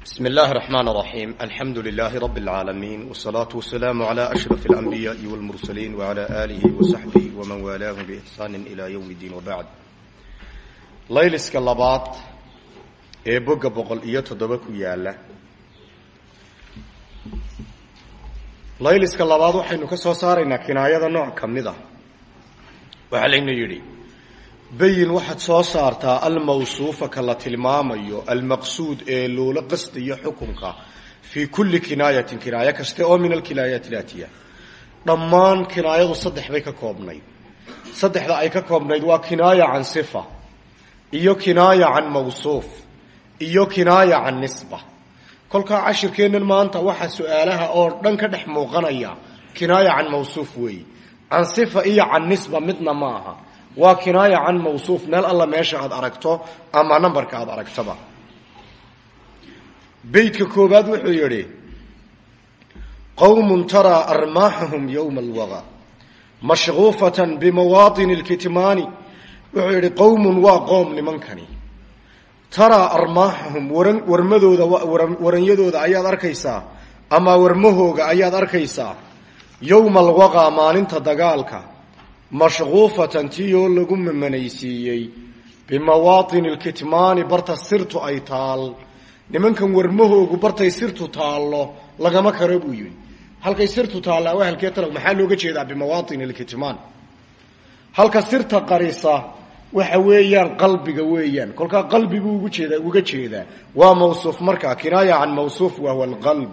بسم الله الرحمن الرحيم الحمد لله رب العالمين والصلاة والسلام على أشرف الأنبياء والمرسلين وعلى آله وصحبه ومن والاه بإحسان إلى يوم الدين وبعد layliska labaad ee boga boqol iyo toddoba ku yaala layliska labaad waxaynu ka soo saaraynaa kinaayada nooc ka mid a waxaa laynu yidhi bayin waxaad soo saartaa almawsuufa ka la tilmaamayo almaqsuud ee loola qasdayo xukunka fii kulli kinaayatin kinaayo kaste oo min alkinaayaati laatiya dhammaan kinaayadu saddex bay ka koobnayd. Saddexda ay ka koobnayd waa kinaaya can sifa iyo kinaaya can mawsuuf iyo kinaaya can nisba. Kolkaa cashirkeennan maanta waxaa su'aalaha oo dhan ka dhex muuqanaya kinaaya can mawsuuf weeye can sifa iyo can nisba midna ma aha waa kinaaya can mawsuuf meel alla meesha aad aragto ama nambarka aad aragtaba. Beytka koobaad wuxuu yidhi qowmun taraa armaaxahum yowma alwaga mashquufatan bimawaatini lkitmaani wuxuu yidhi qowmun waa qoom nimankani. Taraa armaaxahum waran warmadooda waranyadooda ayaad arkaysaa ama warmahooga ayaad arkaysaa yowma alwaqa maalinta dagaalka mashquufatan tiyoo lagu mamanaysiiyey. Bimawaatini lkitmaani barta sirtu ay nimankan warmahoogu bartay sirtu taallo lagama karo buu halkay sirtu taallaa waa halkee tala maxaa looga jeedaa bimawaatini lkitmaan halka sirta qarisa waxa weeyaan qalbiga weeyaan. Kolkaa qalbiguu ugu jeeda uga jeedaa. Waa mawsuuf markaa kinaaya can mawsuuf wahuwa alqalb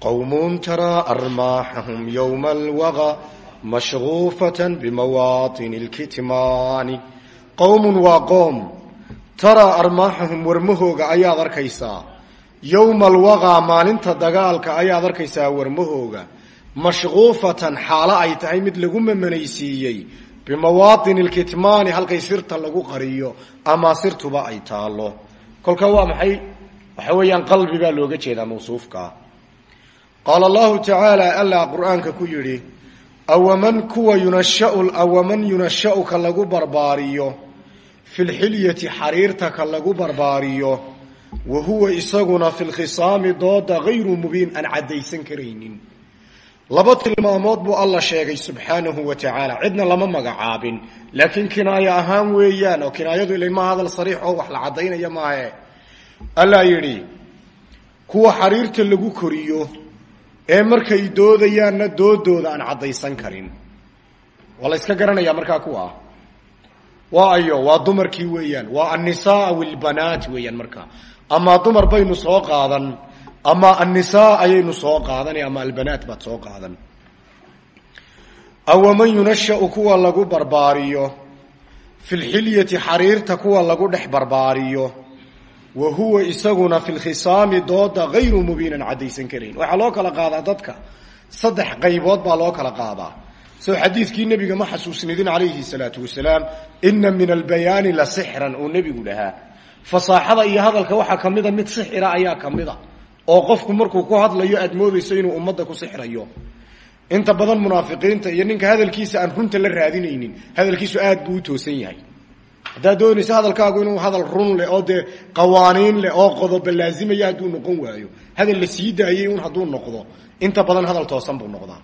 qowmun taraa armaaxahum yowma alwaqa mashquufatan bimawaatini lkitmaani qowmun waa qoom taraa armaaxahum warmahooga ayaad arkaysaa yowma alwaqaa maalinta dagaalka ayaad arkaysaa warmahooga mashquufatan xaalo ay tahay mid lagu mamanaysiiyey bimawaatini lkitmaani halkay sirta lagu qariyo ama sirtuba ay taalo kolka waa maxay waxa weeyaan qalbi baa looga jeedaa mawsuufka qaala allahu tacaala allah qur'aanka ku yidhi awaman kuwa yunashau awaman yunashau ka lagu barbaariyo fi lxilyati xariirta ka lagu barbaariyo wa huwa isaguna fi lkhisaami dooda hayru mubiin aan caddaysan karaynin. Laba tilmaamood buu alla sheegay subxaanahu wa tacaala cidna lama magacaabin. Laakiin kinaayo ahaan weeyaan oo kinaayadu ilama hadal sariix oo wax la caddaynaya maahe. Allaa yidhi kuwa xariirta lagu koriyo ee markay doodayaanna doodooda aan caddaysan karin. Waa la yska garanayaa markaa kuwa. Waa ayo waa dumarkii weeyaan waa annisaa wilbanaat weeyaan markaa. Ama dumar baynu soo qaadan ama annisaa ayaynu soo qaadanay ama albanaat baad soo qaadan. Awaman yunashau kuwa lagu barbaariyo fi lxilyati xariirta kuwa lagu dhex barbaariyo wa huwa isaguna fi lkhisaami dooda hayru mubiinan caddaysan karayn waxaa loo kala qaadaa dadka. Saddex qaybood baa loo kala qaadaa. Soo xadiidkii nebiga ma xasuusnidin calayhi salaatu wasalaam ina min albayaani la sixran uu nebigu dhahaa. Fasaaxada iyo hadalka waxaa ka mida mid sixira ayaa ka mida oo qofku markuu ku hadlayo aad moodayso inuu ummadda ku sixrayo. Inta badan munaafiqiinta iyo ninka hadalkiisa aan runta la raadinaynin hadalkiisu aad buu u toosan yahay haddaad doonayso hadalkaagu inuu hadal run leh oo dee qawaaniin leh oo qodoba laazimaya hadduu noqon waayo. Hadal la sii daayey un hadduu noqdo inta badan hadal toosan buu noqdaa.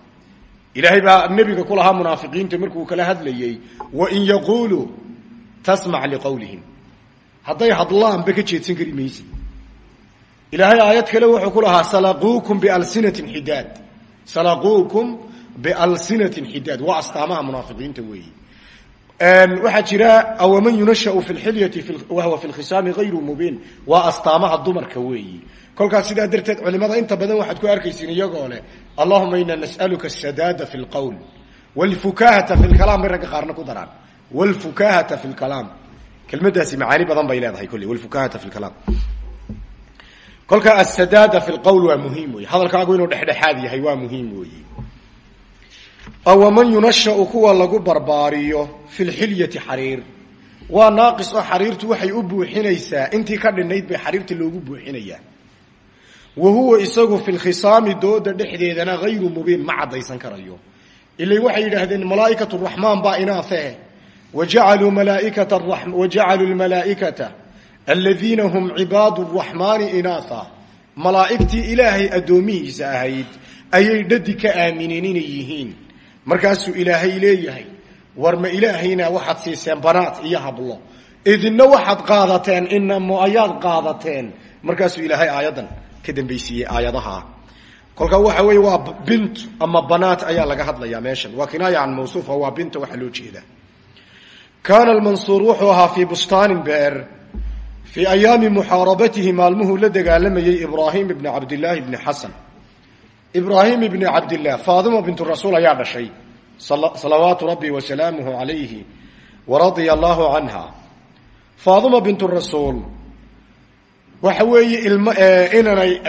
Ilaahay baa nebiga ku lahaa munaafiqiinta markuu kala hadlayey wain yaquuluu tasmac liqowlihim hadday hadlaanba ka jeedsan kari maysi. Ilaahay aayad kale wuxuu ku lahaa salaquukum bialsinatin xidaad. Salaquukum bialsinatin xidaad. Waa astaamaha munaafiqiinta weeyi waxaa jira awaman yunashau fi lxilyati wahuwa fi lkhisaami hayru mubiin. Waa astaamaha dumarka weeyi. Kolkaas sidaa darteed culimada inta badan waxaad ku arkaysiin iyagoo leh allahuma ina nas'aluka asadaada fi lqowl wlfukahata fi lkalaam bay ragga qaarna ku daraan. Wlfukahata fi lkalaam kelmadaasi macaani badan bay leedahay kulli wlfukahata fi lkalaam kolka asadaada fi lqowl waa muhiim wey hadalkaagu inuu dhexdhexaad yahay waa muhiim weeye awaman yunashau kuwa lagu barbaariyo fi lxilyati xariir waa naaqis oo xariirtu waxay u buuxinaysaa intii ka dhinayd bay xariirta loogu buuxinayaa wa huwa isagu fi lkhisaami dooda dhexdeedana hayru mubiin ma caddaysan karayo ilay waxay yidhaahdeen malaaikatu raxmaan baa inaafe wajacaluu malaaikata aladiina hum cibaadu raxmaani inaatha malaa'igtii ilaahay addoomihiisa ahayd ayay dhadi ka aamineen inay yihiin markaasuu ilaahay leeyahay war ma ilaahayna waxaad siiseen banaad iyo hablo. Idinna waxaad qaadateen inamo ayaad qaadateen. Markaasuu ilaahay aayaddan ka dambaysiiyey aayadaha. Kolkaa waxa weeye waa bint ama banaat ayaa laga hadlayaa meeshan. Waa kinaaya can mawsuufa waa binta waxaa loo jeedaa. Kaana almansuur wuxuu ahaa fii bustaanin beer fii ayaami muxaarabatihi maalmuhuu la dagaalamayey ibraahim ibni cabdillaahi ibni xasan ibraahim ibni cabdillaah faadima bintu rasuul ayaa dhashay salawaatu rabbi wasalaamuhu calayhi waradia allahu canha faadima bintu rasuul waxa weeye ilm inanay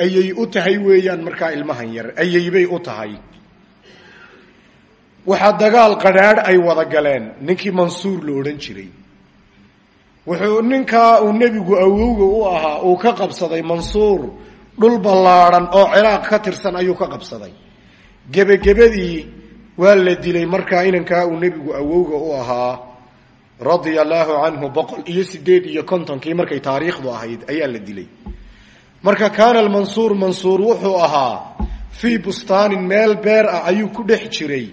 ayay u tahay weeyaan markaa ilmahan yar ayaybay u tahay. Waxaa dagaal qadhaadh ay wada galeen ninkii mansuur la odhan jiray. Wuxuu ninkaa uu nebigu awowga u ahaa uu ka qabsaday mansuur dhul ballaadhan oo ciraaq ka tirsan ayuu ka qabsaday. Gebagebadii waa la dilay markaa inankaa uu nebigu awowga u ahaa radia allaahu canhu boqol iyo sideed iyo kontonkii markay taariikhdu ahayd ayaa la dilay. Marka kaana almansuur mansuur wuxuu ahaa fii bustaanin meel beer ah ayuu ku dhex jiray.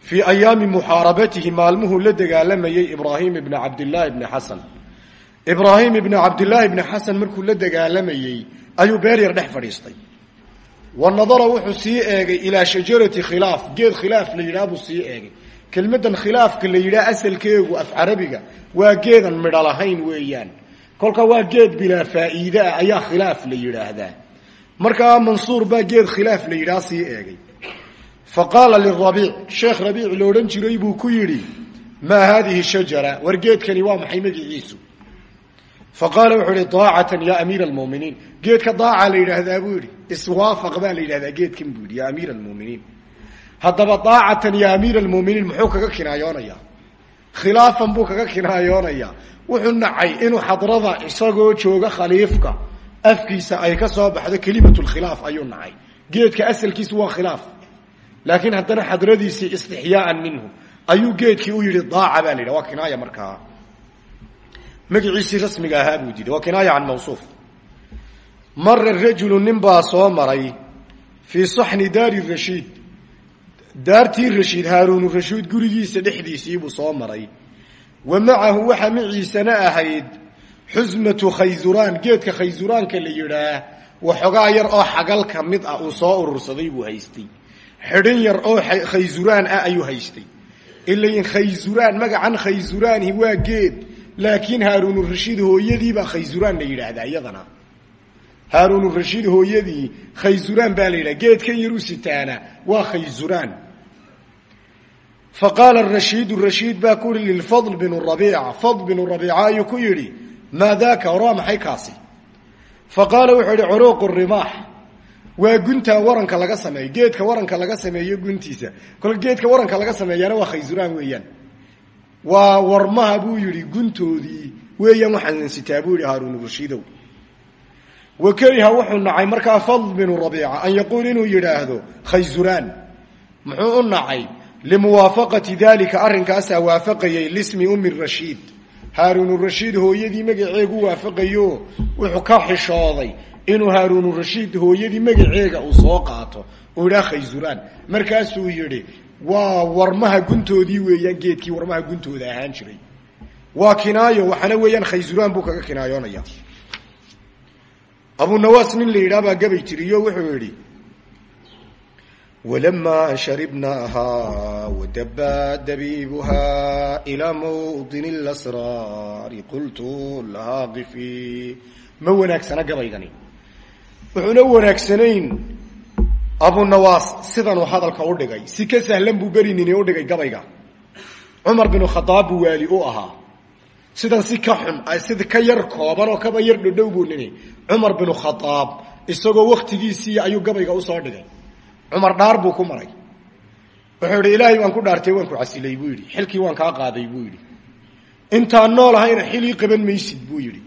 Fii ayaami muxaarabatihi maalmuhuu la dagaalamayey ibraahim ibni cabdillaahi ibni xasan. Ibraahim ibni cabdillaahi ibni xasan markuu la dagaalamayey ayuu beer yar dhex fadhiistay. Wa wuxuu sii eegay ilaa shajarati khilaaf geed khilaaf la yidhaha buu sii eegay. Kelmaddan khilaafka la yidhaha asalkeegu af carabiga waa geedan midho lahayn weeyaan. Kolka waa geed bilaa faa'iide ah ayaa khilaaf la yidhaahdaa. Markaa mansuur baa geed khilaaf la yidhaha sii eegay. Fa qaala lirabiic sheekh rabiic lo odhan jiray buu ku yidhi maa haadihi shajara? War geedkani waa maxay magiciisu fa qaala wuxuu ihi daacatan yaa amiira almuminiin. Geedka daaca la yidhaahdaa buu yidhi iswaafaq baa la yidhahdaa geedkan buu yidhi yaa amiira almuminiin. Haddaba daacatan yaa amiira almuminiin muxuu kaga kinaayoonayaa khilaafan buu kaga kinaayoonayaa wuxuu nacay inuu xadrada isagoo jooga khaliifka. Afkiisa ay ka soo baxdo kelimat lkhilaaf ayuu nacay. Geedka asalkiisu waa khilaaf. Laakiin haddana xadradiisii istixyaaan minhu. Ayuu geedkii u yihi daaca magaciisii rasmiga ahaa buu diiday. Waa kinaaya can mawsuuf. Mara rajulu nin soo maray fii saxni daari rashiid daartii rashiid haaruunu rashiid gurigiisa dhexdiisiibuu soo maray. Wa macahu waxaa maciisana ahayd xusmatu khaysuraan geedka khaysuraanka la yidhaah waxoogaa yar oo xagal ka mid ah uu soo urursaday buu haystay. Xidhin yar oo khaysuraan ah ayuu haystay. Ilain khaysuraan magacan khaysuraanhi waa geed laakiin haaruunurashiid hooyadiibaa khaysuraan la yidhaahdaa iyadana haaruunurashiid hooyadii khaysuraan baa la yidhaha geedkan yaruu sitaana waa khaysuraan fa qaala rashiidu rashiid baa ku yihi lilfadl binu rabiica fadl binu rabiica ayuu ku yidhi maa daaka war waa maxay wuxuu yihi curuuqu rimaax waa guntaa waranka laga sameeyo geedka waranka laga sameeyo guntiisa kol geedka waranka laga sameeyaana waa khaysuraan weeyaan waa warmaha buu yihi guntoodii weeyaan waxaan sitaa buu yihi haaruun rashiidow wa wuxuu nacay markaa fadl binu rabiica an yaquul inuu yidhaahdo khaysuraan muxuu u nacay? Limuwaafaqati dalika arrinkaasaa waafaqayay lismi ummi rashiid. Haaruunurashiid hooyadii magaceegu waafaqayo wuxuu ka xishooday inuu haaruunurashiid hooyadii magaceega uu soo qaato. Uu yidhaha khaysuraan markaasuu yidhi waa warmaha guntoodii weeyaan geedkii warmaha guntooda ahaan jiray. Waa kinaayo waxaana weeyaan khaysuraan buu kaga kinaayoonaya abunawaas nin la yidhaha baa gabay tiriyo wuxuu yidhi wlama sharibnaaha wadaba dabiibuha ilaa mawdin lasraari qultu lahaa qifii ma wanaagsana gabaygani. Wuxuuna wanaagsanayn abunawaas sidanuu hadalka u dhigay. Si ka sahlan buu berinini u dhigay gabayga. Cumar binu khadaab buu u ahaa. Sidan si ka xun sida ka yar kooban oo kaba yar dhodhow buu nini. Cumar binu khadaab isagoo waktigiisii ayuu gabayga u soo dhigay. Cumar dhaar buu ku maray. Wuxuu yidhi ilaahay waan ku dhaartay waan ku casilay buu yidhi. Xilkii waan kaa qaaday buu yidhi. Intaan nool ahayna xilii qaban maysid buu yidhi.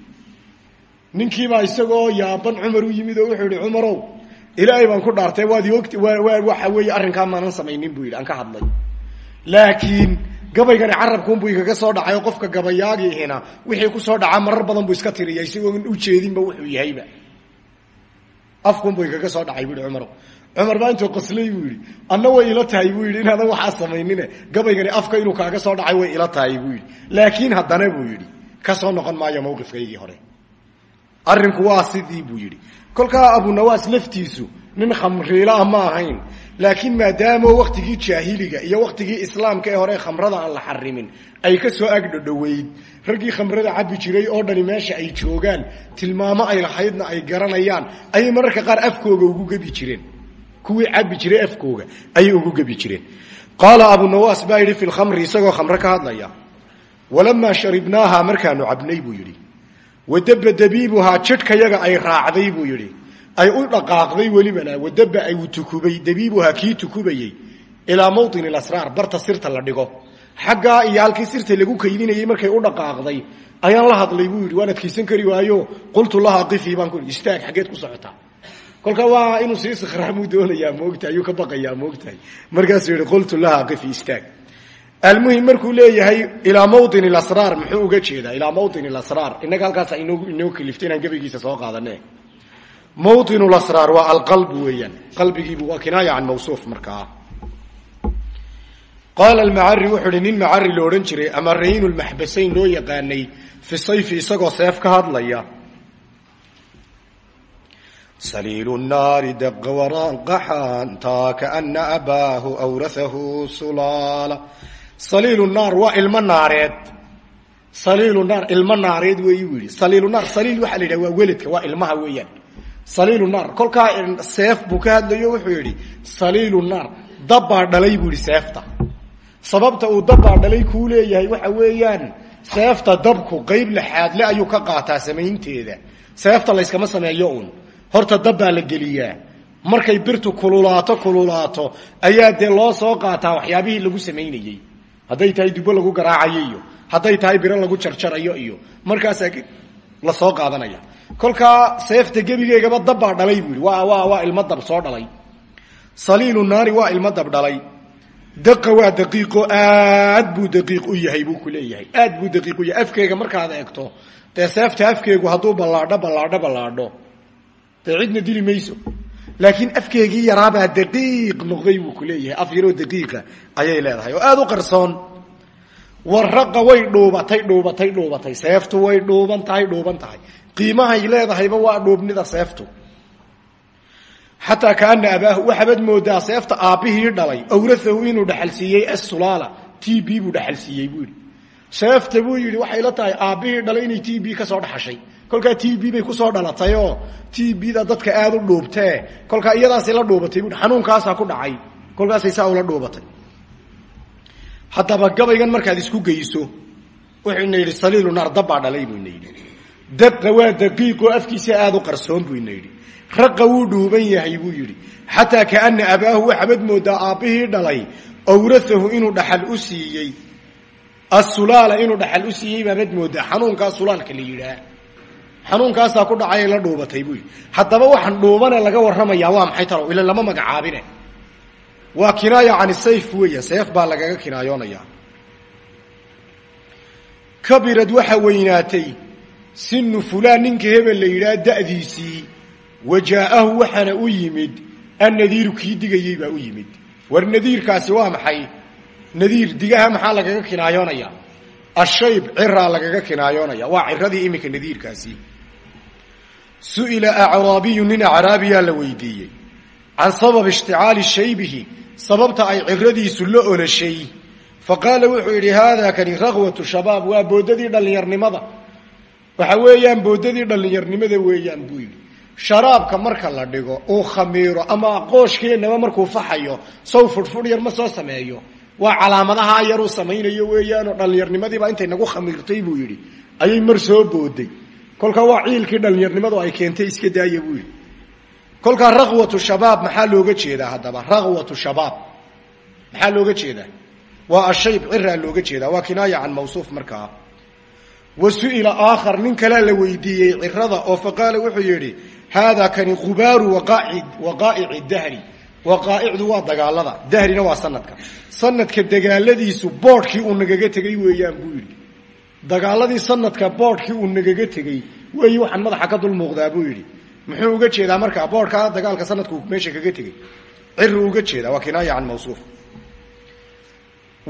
Ninkiibaa isagoo yaaban cumar u yimid oo wuxuu yihi cumarow ilaahay baan ku dhaartay waad ogti waxa weeye arrinkaa maanan samaynin buu yidhi ka hadlay. Laakiin gabaygani carabkuunbuu igaga soo dhacay oo qofka gabayaagiihina wixii ku soo dhacaa marar badan buu iska tiriya isagoon ujeedinba wuxuu yahayba. Afkunbuu igaga soo dhacay buu yihi cumar cumar baa qoslay buu yidhi anna way ila tahay buu yidhi inaadan waxaa samaynine. Gabaygani afka inuu kaaga soo dhacay way ila tahay buu yidhi. Laakiin haddana buu yidhi ka soo noqon maayo mawqifkaygii hore. Arrinku waa sidii buu yidhi kolkaa abunawaas laftiisu nin khamriilaa ma ahayn laakiin maadaamo waktigii jaahiliga iyo waktigii islaamka ee hore khamrada aan la xarimin ay ka soo agdhodhoweyd raggii khamrada cabi jiray oo dhani meesha ay joogaan tilmaamo ay lahaydna ay garanayaan ayay mararka qaar afkooga ugu gebi jireen. Kuwii cabi jiray afkooga ayay ugu gebi jireen. Qaala abunawaas baa yidhi fi lkhamri isagoo khamre ka hadlaya. Walamaa sharibnaaha markaanu cabnay buu yidhi wadaba dabiibuhaa jidhkayaga ay raacday buu yidhi ay u dhaqaaqday welibana wadaba ay tukubay dabiibuhaa kii tukubayey ilaa mawطin asraar barta sirta la dhigo xaggaa iyo halkii sirta lagu kaydinayey markay u dhaqaaqday ayaan la hadlay buu yidhi waan adkaysan kari waayo qultu laha qifii baan ku i istaag xaggeed ku socotaa kolka waa inuu sii sikhraamuu doonayaa moogtahay ayuu ka baqayaa moogtahay markaasuu yihi qultu laha qifi istaag almuhim markuu leeyahay ilaa mawin asraar muxuu uga jeedaa ilaa mawin asraar inaga halkaasa inoo kaliftay inaan gebagiisa soo qaadane. Mawin asraar waa alqalb weeyaan. Qalbigiibu waa kinaaya can mawsuuf markaa qaala macari wuxuu hi nin macari lo odhan jiray ama rayn maxbasayn loo yaqaanay fi sayfi isagoo seef ka hadlaya. Saliilu naari daqa waraanqaxaantaa kaana abaahu wraahu sulaala saliilu naar waa ilmo naareed saliilu naar ilmo naareed weeyi buu yidhi saliilu naar saliil waxaa la yidhaha waa weladka waa ilmaha weeyaan. Saliilu naar kolkaa seef buu ka hadlayo wuxuu yidhi saliilu naar dabbaa dhalay buu yidhi seefta. Sababta uu dabbaa dhalay kuu leeyahay waxa weeyaan seefta dabku qeyb laxaadle ayuu ka qaataa samaynteeda. Seefta layskama sameeyo un horta dabbaa la geliyaa. Markay birtu kululaato kululaato ayaa dee loo soo qaataa waxyaabihii lagu samaynayey hadday tahay dubo lagu garaacayo iyo hadday tahay biro lagu jarjarayo iyo markaasaa la soo qaadanaya. Kolkaa seefta gebigeegaba dabbaa dhalay buu yidhi waa waa waa ilmo dab soo dhalay. Saliilu naari waa ilmo dab dhalay. Daqa waa daqiiqo aad buu daqiiq u yahay buu ku leeyahay. Aad buu daqiiq u yahay. Afkeega markaad eegto dee seefta afkeegu hadduu ballaadho ballaadho ballaadho. Dee cidna dili mayso laakiin afkeegii yaraabaa daqiiq noqday buu ku af yaroo daqiiqa ayay leedahay. Oo aada u qarsoon. Waraqa way dhuubatay dhuubatay dhuubatay. Seeftu way dhuuban tahay dhuuban tahay qiimahay waa dhuubnida seeftu. Xataa kaana abaahu waxaabad moodaa seefta aabbihii dhalay. Awrahahu inuu dhaxalsiiyey asulaala t b buu dhaxalsiiyey buu seefta buu yidhi waxay la tahay aabbihii dhalay inay t b ka soo dhaxashay kolkaa t b bay ku soo dhalatayoo t b-da dadka aada u dhuubtee kolkaa iyadaasay la dhuubatay xanuunkaasaa ku dhacay kolkaasay saa ula dhuubatay haddaba gabaygan markaad isku geyso wuxuuna yidhi saliilu naar dabbaa dhalay buu ina yidhi daqa waa afkiisa aada u qarsoon buu ina yidhi raqa wuu yahay buu yidhi. Xataa kaana abaahu waxaabad moodaa aabbihii dhalay awrahahu inuu dhaxal u siiyey asulaala inuu dhaxal u siiyey baabad moodaa xanuunkaa sulaalka la yidhaah xanuunkaasaa ku dhacay la dhuubatay buu yidhi. Haddaba waxaan laga warramayaa waa maxay talo ila lama magacaabine. Waa kinaaya can sayf weeya seef baa lagaga kinaayoonaya. Kabirad waxa weynaatay sinu fulaan ninka hebel la yidhaha da'diisii wajaa'ahu waxaana u yimid annadiiru kii digayey baa u yimid. War nadiirkaasi waa maxay? Nadiir digaha maxaa lagaga kinaayoonaya? Ashayb ciraa lagaga kinaayoonaya. Waa ciradii iminka nadiirkaasi su'ila acraabiyu nin acraabiyaa la weydiiyey can sabab ishticaali shaybihi sababta ay ciradiisu la olashay faqaala wuxuu yidhi haada kani rakwatu shabaab waa boodadii dhallinyarnimada waxa weeyaan boodadii dhallinyarnimada weeyaan buu yidhi sharaabka marka la dhigo uu khamiiro ama qooshkeennaba markuu faxayo sow fudhfudh yar ma soo sameeyo waa calaamadaha yaruu samaynayo weeyaanoo dhallinyarnimadiibaa intay nagu khamiirtay buu yidhi ayay mar soo booday kolkaa waa ciilkii dhallinyarnimadu ay keentay iska daaya buu yidhi. kolkaa rakwatu shabaab maxaa looga jeedaa haddaba? rakwatu shabaab. Maxaa looga jeedaa? Waa ashayb ciraa looga jeedaa. Waa kinaaya can mawsuuf markaa. Wa su'ila aakhar nin kalea la weydiiyey cirada oo faqaala wuxuu yidhi haadaa kani qubaaru waqaa'ici dahri. Waqaa'icdu waa dagaalada. Dahrina waa sanadka sanadka dagaaladiisu boodhkii uu nagaga tegey weeyaan buu yidhi dagaaladii sanadka boodhkii uu nagaga tegey weeyi waxaan madaxa ka dul muuqdaa buu yidhi. Muxuu uga jeedaa markaa boodhkaa dagaalka sanadku meesha kaga tegey ciri uga jeedaa waa kinaaya can mawsuuf.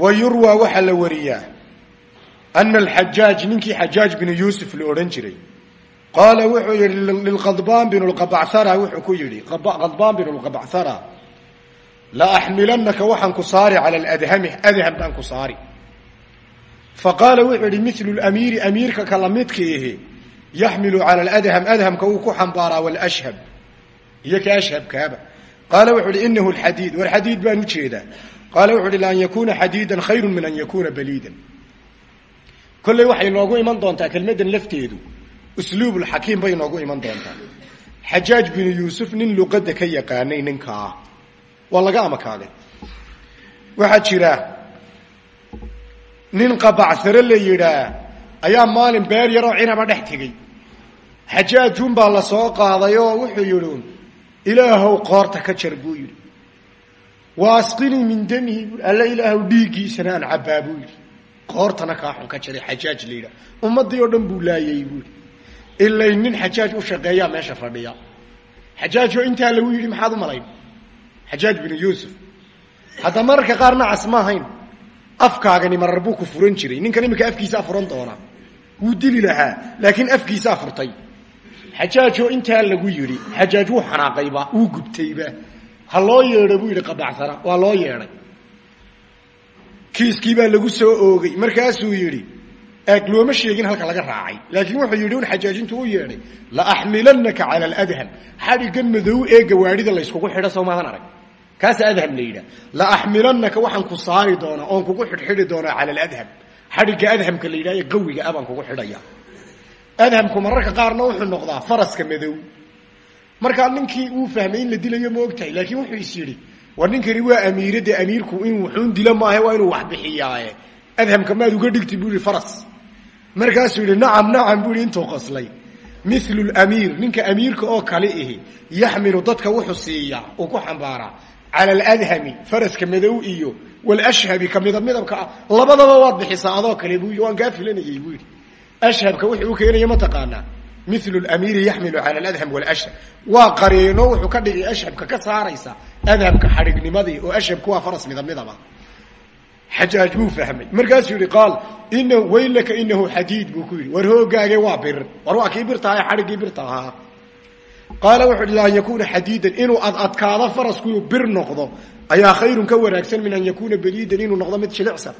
Wa yurwaa waxaa la wariyaa ana alxajaaj ninkii xajaaj binu yuusuf la odhan jiray qaala wuxuu yidhi lilqadbaan binu lqabachara wuxuu ku yidhi qadbaan binu lqabachara la axmilanaka waxaan ku saari cala aladhami adham baan fa qaala wuxuu yidhi milu lamiiri amiirka kala midka ahi yaxmilu cala aladham adhamka uu ku xambaaraa walashhab iyo ka ashhabkaaba qaala wuxuu ihi inahu lxadiid war xadiid baan u jeedaa qaala wuxu uhi laan yakuuna xadiidan khayru min an yakuuna baliidan kolley waxay noogu iman doontaa kelmaddan lafteedu usluubulxakiim bay noogu iman doontaa xajaaj binu yuusuf nin luqadda ka yaqaanay ninkaa waa laga jira nin qabacsare la yidhaa ayaa maalin beer yaroo cinaba dhex tegey. Xajaajun baa la soo qaaday oo wuxuu yidhi ilaahow qoorta ka jar buu yidhi. Waasqinii min damihi bui alla ilaahow dhiiggiisana aan cabbaa buu yidhi. Qoortana kaa xun ka jaray xajaaj la yidhaha ummaddii oo dhan buu laayay buui ilay nin xajaaj u shaqeeyaa meesha fadhiya xajaajoo intaa lagu yidhi maxaad u malayn? Xajaaj binu yuusuf hadda mararka qaar nacas ma ahayn afkaagani marar buu ku furan jiray. Ninkan iminka afkiisaa furan doonaa wuu dili lahaa laakiin afkiisaa furtay xajaajoo intaa lagu yidhi xajaaj wuu xanaaqayba wuu gubtayba. Ha loo yeedho buu yidhi qabacsana. Waa loo yeedhay. Kiiskii baa lagu soo oogay. Markaasuu yidhi eeg looma sheegin halka laga raacay. Laakiin wuxuu yidhi un xajaajintu u yeedhay. La axmilanaka cala aladham xadhiggan madow ee gawaadhida layskugu xidho soo maadan arag kaasa adham la yidhaha la axmilanaka waxaan ku saari doonaa oon kugu xidhxidhi doonaa cala aladham xadhigga adhamka la yidhaha qawiga ah baan kugu xidhaya. Adhamku mararka qaarna wuxuu noqdaa faraska madow. Markaa ninkii uu fahmay in la dilayo ma laakiin wuxuu is yidhi war ninkani waa amiire dee amiirku in wuxuun dilo maahe waa inuu wax bixiyaaye. Adhamka maad uga dhigti buu yihi faras. Markaasuu yidhi nacam nacam buu yihi intuu qoslay. Milu lamiir ninka amiirka oo kale ihi yaxmilu dadka wuxuu siiyaa uu ku xambaaraa cala aladhami faraska madow iyo walashhabi ka midab midabka ah labadaba waad bixisaa adoo kale yii waan kaa filanayey buu yidhi ashhabka wuxuu u keenaya ma taqaanaa milu lamiiri yaxmilu cala aladham walashhab waa qareeno wuxuu ka dhigay ashhabka ka saaraysa adhamka xadhignimadii oo ashhabku waa faras midab midaba xajaaj buu fahmay markaasuu yihi qaal ina waylaka inahu yidhi qaala wuxuu ihi an yakuuna xadiidan inuu adadkaado farasku inuu bir noqdo ayaa khayrun ka wanaagsan min an yakuuna beliidan inuu noqdo mid jilicsan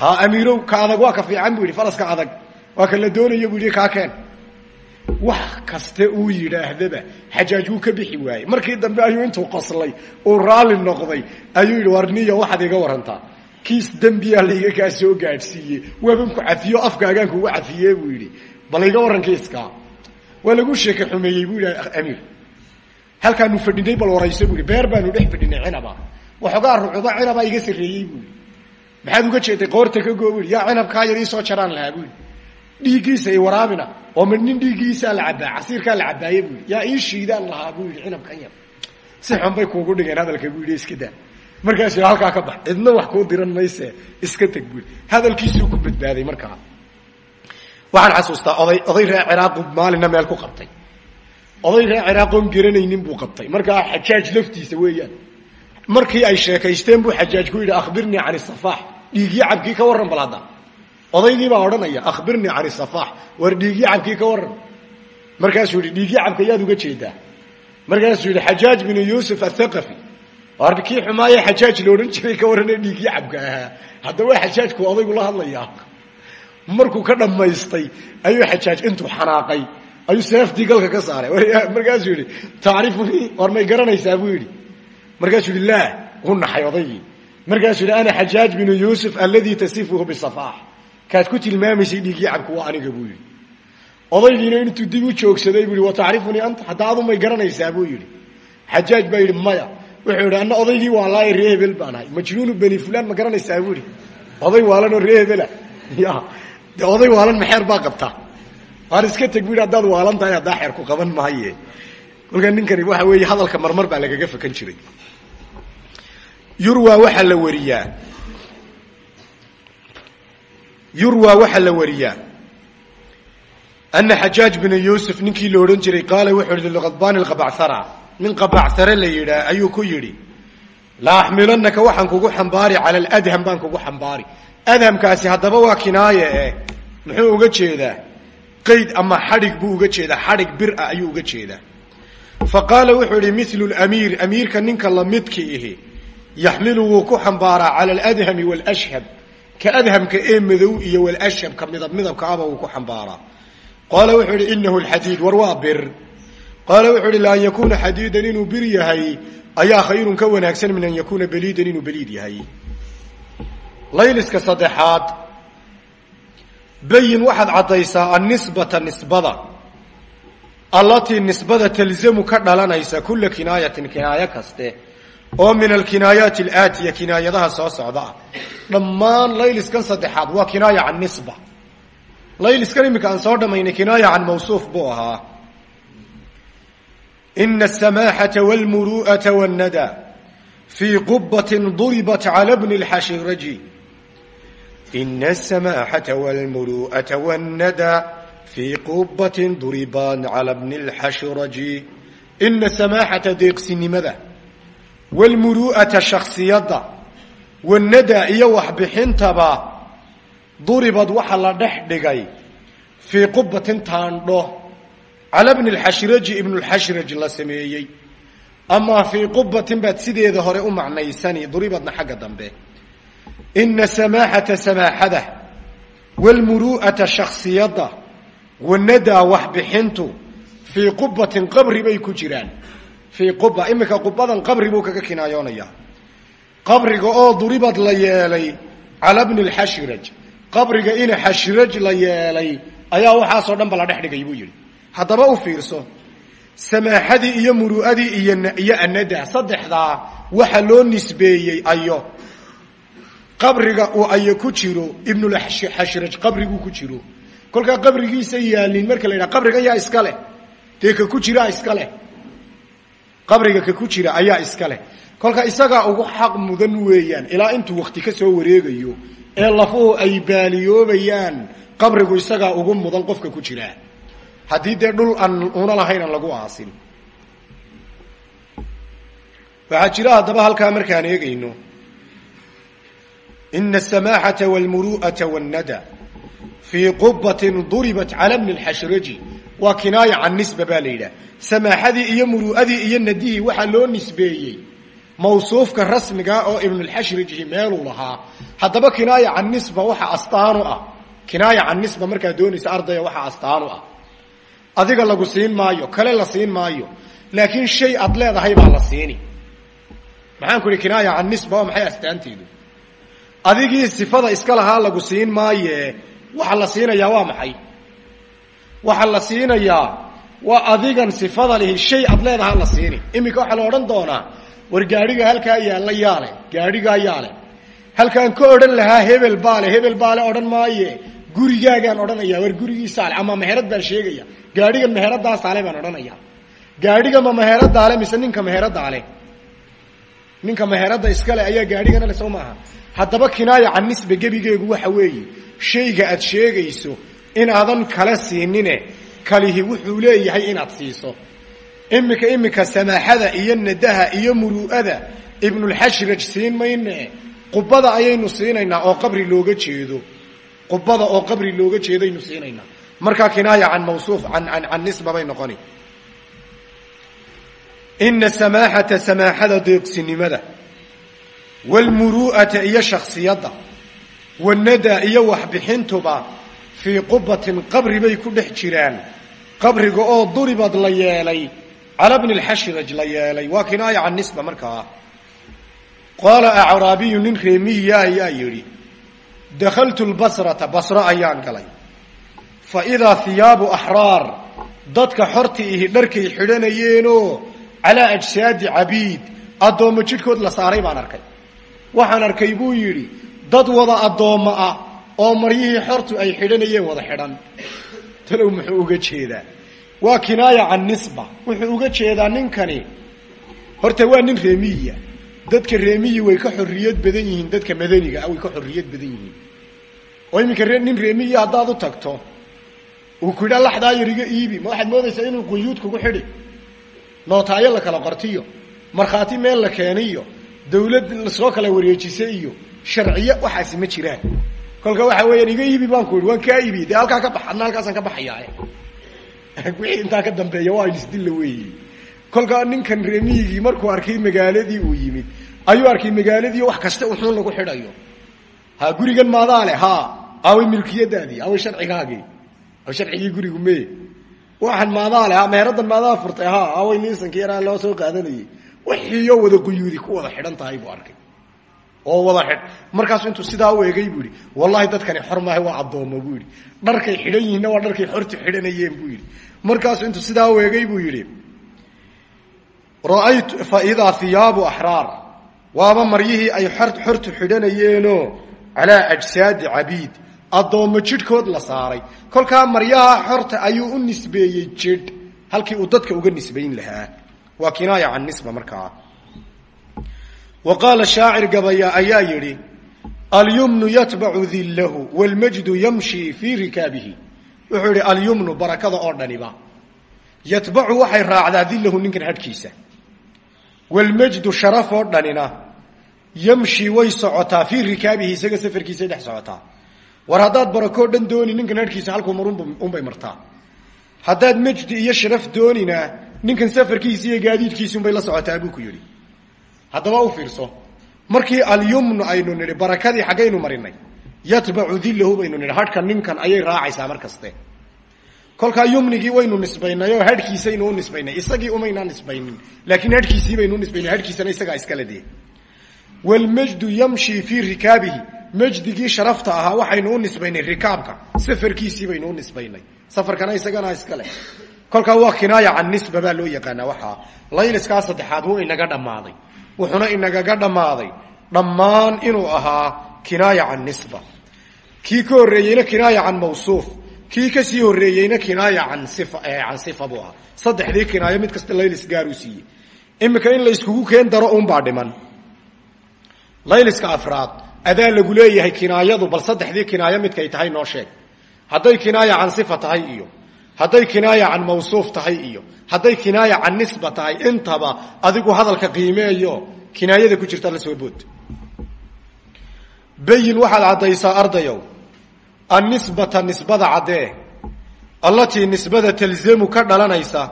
ha amiirow ka adag waa ka fiican buu yidhi faraska adag waa ka la doonayo buu yidhi keen wax kaste uu yidhaahdaba xajaaj ka bixi waayey. Markii dambe ayuu intuu qoslay uu raalli noqday ayuu yidhi war niya waxaad iga warantaa. Kiis dembiyaa layga kaa soo gaadhsiiye waaban cafiyo afkaagaan kugu cafiye buu yidhi. Bal iga kiiskaa waa lagu sheeke xumeeyey buu yidhi amiir halkaanu fadhinay bal warayso yidhi beer baanu dhex fadhinay cinaba. Waxoogaa rucuba cinabaa iga sarreeyey yidhi. Maxaad uga jeeday qoorta ka goo yidhi yaa cinabkaa yar iisoo jaraan lahaa yidhi. Dhiiggiisa i waraabina oo mid nin dhiiggiisaa la cabbaa casiirkaa la cabbaaye buu yidhi. Yaa ii shiidaan lahaa buu yidhi cinabkan yar. Si xun bay kuugu dhigeen hadalka buu yidhi iska daa. Markaasuu halkaa ka bax cidna wax kuu diran mayse iska teg buu hadalkiisuu ku badbaaday markaa waxaan xasuustaa oday oday reer ciraaqu maalinna meel ku qabtay. Oday reer ciraaqoon garanaynin buu qabtay. Markaa xajaaj laftiisa weeyaan. Markii ay sheekaysteen buu xajaaj ku yidhi akhbirnii can isafaax dhiigyacabkii ka warran bal hadda. Odaygii odhanaya akhbirnii can isafaax war dhiigyacabkii ka warran. Markaasuu yihi dhiigyacabka yaad uga jeedaa. Markaasuu yidhi xajaaj binu yuusuf athaqafi war kii xajaaj la odhan jiray ka warrane dhiigyacabka ahaa. Haddaba xajaajku odaygu la hadlayaa markuu ka dhammaystay ayuu xajaaj intuu xanaaqay ayuu seeftii galka ka saaray. Markaasuu yidhi tacrifunii war may garanaysaa buu yidhi. Markaasuu yidhi laa wuu naxay odaygii markaasuu yidhi ana xajaaj binu yuusuf aladii tasifuhu bisafaax. Kaad ku tilmaamaysay dhiigyacabku waa aniga buu yidhi. Odaygiina intuu dib u joogsaday buu yidhi wa tacrifunii anta hadda may garanaysaa buu yidhi. Xajaaj baa yidhi maya. Wuxuu yidhi anna odaygii waa laay ree hebel majnuunu beni fulan ma garanaysaa buu yidhi. Oday waalanoo ree hebela de oday waalan maxeer baa qabtaa waar iska teg bu haddaad waalan tahay haddaa xeer ku qaban maaye. Kolkaa ninkani waxa weeye hadalka marmar baa lagaga fakan jiray. Yurwa waxaa la wariyaa. Yurwa waxaa la wariyaa. Ana xajaaj binu yuusuf ninkii la odhan jiray qaala wuxuu yihi liqadbaan lqabachara nin qabachare la yidhaah ayuu ku yidhi la axmilanaka waxaan kugu xambaari cala aladham baan kugu xambaari adhamkaasi haddaba waa kinaaye eh muxuu uga jeedaa qayd ama xadhig buu uga jeedaa xadhig bir ah ayuu uga jeedaa fa qaala wuxuu yihi milu lamiir amiirka ninka lamidki ihi yaxmilu wuu ku xambaaraa cala aladhami waalashhab ka adhamka ee madow iyo walashhabka midab midabka aba wuu ku xambaaraa. Qaala wuxuu yihi inahu lxadiid war waa bir. Qaala wuxuu yihi laan yakuuna xadiidan inuu bir yahay ayaa khayrun ka wanaagsan min an yakuuna beliidan inuu beliid yahay layliska saddexaad bayin waxaad caddaysaa annisbata nisbada allatii nisbada talzamu ka dhalanaysa kula kinaayatin kinaayo kaste oo min alkinaayaati alaatiya kinaayadaha soo socda ah. Dhammaan layliskan saddexaad waa kinaaya can nisba. Layliskan iminka aan soo dhamaynay kinaaya can mawsuuf buu ahaa. Ina asamaaxata walmuru'ata wannada fii qubatin duribat cala bni lxashiraji ina asamaaxata walmuru'ata wannada fii qubatin duriban cala bni lxashiraji ina samaaxata deeqsinimada walmuru'ata shaksiyadda wannada iyo waxbixintaba duribad waxa la dhex dhigay fii qubatin taandho cala bni lxashraji ibnulxashraj la sameeyey amaa fii qubatin baad sideeda hore u macnaysani duribadna xagga dambe ina samaaxata samaaxada walmuru'ata shaksiyadda wanadaa waxbixintu fii qubatin qabri bay ku jiraan fii quba iminka qubadan qabri buu kaga kinaayoonaya qabriga oo duribad la yeelay cala bni lxashraj qabriga ina xashraj la yeelay ayaa waxaasoo dhan ba la dhex dhigay buu yidhi haddaba u fiirso samaaxadii iyo muru'adii iyo iyo anada saddexdaa waxa loo nisbeeyey ayo qabriga uu ayo ku jiro ibnulxashraj qabriguu ku jiro. Kolkaa qabrigiisa yaalin marka la yidhaha qabrigan yaa iska leh. Dee ka ku jiraa iska leh. Qabriga ka ku jira ayaa iska leh. Kolka isagaa ugu xaq mudan weeyaan ilaa intuu wakti ka soo wareegayo ee lafuhu ay baaliyoobayaan qabrigu isagaa ugu mudan qofka ku jiraa haddii dee dhul aan una lahayn lagu aasin. Waxaa jira haddaba halkaa markaan eegayno ina asamaaxata walmuru'ata wannada fii qubatin duribat cala bni lxashraji waa kinaaya can nisba baa la yidhaha samaaxadii iyo muru'adii iyo nadihii waxaa loo nisbeeyey mawsuufka rasmigaa oo ibnulxashriji meeluu lahaa haddaba kinaaya can nisba waxa astaanu ah kinaaya can nisba markaad doonaysa ardaya waxa astaanu ah adiga lagu siin maayo kale la siin maayo laakiin shay aad leedahay baa la siini maxaan ku ihi kinaaya adigii sifada iska lahaa lagu siin maaye waxa la siinayaa waa maxay? Waxa la siinayaa waa adigan sifada lihi shay aad leedahaa la siini. Iminka waxaa la odhan doonaa war gaadhiga halkaa yaalla yaale gaadhigaa yaale. Halkaan ka odhan lahaa hebel baale hebel baale odhan maaye gurigaagaan odhanaya war gurigiisaale ama meherad baan sheegaya gaadhigan meheradaasale baan odhanaya. Gaadhiga ma meheradaale mise ninka meheradaale ninka meherada iskale ayaa gaadhigana le soo maaha haddaba kinaaya can nisbe gebigeegu waxa weeye shayga aad sheegayso inaadan kale siinine kalihi wuxuu leeyahay inaad siiso. Iminka iminka samaaxada iyo nadaha iyo muru'ada ibnulxashraj siin mayne qubada ayaynu siinaynaa oo qabri looga jeedo. Qubada oo qabri looga jeedaynu siinaynaa. Markaa kinaaya can mawsuuf an can nisba bay noqoni. Ina samaaxata samaaxada deeqsinimada waalmuru'ata iyo shaksiyadda wanada iyo waxbixintuba fii qubatin qabri bay ku dhex jiraan qabriga oo duribad la yeelay cala bni lxashraj la yeelay waa kinaaya can nisba markaa qaala acraabiyu nin reemiya ayaa yidhi dakhaltu lbasrata basro ayaan galay fa idaa hiyaabu axraar dadka xorta ihi dharkay xidhanayeenoo calaa ajsaadi cabiid addoommo jidhkood la saaray baan arkay waxaan arkay buu yidhi dad wada addoommo ah oo maryihii xortu ay xidhanayeen wada xidhan. Talow muxuu uga jeedaa. Waa kinaaya can nisba. Wuxuu uga jeedaa ninkani. Horta waa nin reemiya dadka reemiyi way ka xorriyad badan yihiin dadka madaniga ah way ka xorriyad badan yihiin. Oo iminka nin reemiyi haddaad u tagto uu ku yidhaa laxdaa yar iga iibi. Ma waxaad moodaysaa inuu quyuud kugu xidhi? Nootaayo la kala qortiyo. Markhaati meel la keeniyo dawlad la soo kala wareejisa iyo sharciyo waxaasi ma jiraan. Kolka waxa weeyaan iga iibi baan ku yidhi waan kaa iibi dee halkaa ka bax adna ka baxayaa wixii intaa ka dambeeya waa isdilla weeyi kolka ninkan reemiyigii markuu arkay magaaladii uu yimid ayuu arkay magaaladii wax kasta uxuun lagu xidhayo. Ha gurigan maadaa ha away milkiyadaadii away sharcigaagii aw sharcigii gurigu me waxaan maadaa ha meeradan maadaa furtay ha away niisankii yaraa loo soo qaadanayay wixiiyo wada quyuudi ku wada xidhan tahay buu arkay. Oo wada xidh markaasu intuu sidaa u buu yidhi wallahi dadkani xor waa addoommo buu yidhi. Dharkay xidhan yihiinna waa dharkay xortu xidhanayeen buu yidhi. Markaasu intuu sidaa u egay buu yidhi ra'aytu fa idaa hiyaabu axraar waaba maryihii ay xortu xidhanayeenoo calaa ajsaadi cabiid addoommo jidhkood la saaray. Kolkaa maryaha xorta ayuu u nisbeeyey jidh halkii uu dadka uga nisbayn lahaa waa kinaaya can nisba markaa wa qaala shaacir gabaya ayaa yidhi alyumnu yatbacu dillahu wاlmajdu yamshi fii rikaabihi. Wuxuu yidhi alyumnu barakada oo dhaniba. Yatbacu waxay raacdaa dilahu ninkan hadhkiisa wاlmajdu sharaf oo dhanina yamshi way socotaa fii rikaabihi isaga safarkiisay dhex socotaa. War haddaad barakoo dhan dooni ninkan hadhkiisa halkuu mar unbay martaa. Iyo sharaf doonina ninkan safarkiisi iyo gaadiidkiisi unbay la socotaa buu ku yidhi. Haddaba u fiirso markii alyumnu aynu nidhi barakadii xaggaynu marinay yatbacu dilahu baynu nidhi hadhka ninkan ayay raacaysaa mar kaste kolkaa yumnigii waynu nisbaynay oo hadhkiisaynu u nisbaynay isagii umaynaa nisbaynin laakiin hadhkiisii baynu unisbaynay hadhkiisana isagaa iskale dee. Wlmajdu yamshi fii rikaabihi majdigii sharafta ahaa waxaynu u nisbaynay rikaabka safarkiisii baynu u nisbaynay. Safarkana isagana iskale kolkaa waa kinaaya can nisba baa loo yaqaanaa waxaa layliskaa saddexaad wuu inaga dhammaaday. Wuxuuna inagaga dhammaaday. Dhammaan inuu ahaa kinaaya can nisba. Kii ka horreeyeyna kinaaya can mawsuuf. Kii ka sii horreeyeyna kinaaya can can sifa buu ahaa. Saddexdii kinaayo mid kasta laylis gaaruu siiyey. Iminka in la keen daro unbaa dhiman. Layliska afraad adaa lagu leeyahay kinaayadu bal saddexdii kinaayo midkay tahay noo sheeg. Hadday kinaaya can sifa tahay iyo hadday kinaaya can mawsuuf tahay iyo hadday kinaaya can nisba tahay intaba adigu hadalka qiimeeyo kinaayada ku jirta la soo bood. Bayin waxaad caddaysaa ardayow annisbata nisbada caddee allatii nisbada talzamu ka dhalanaysa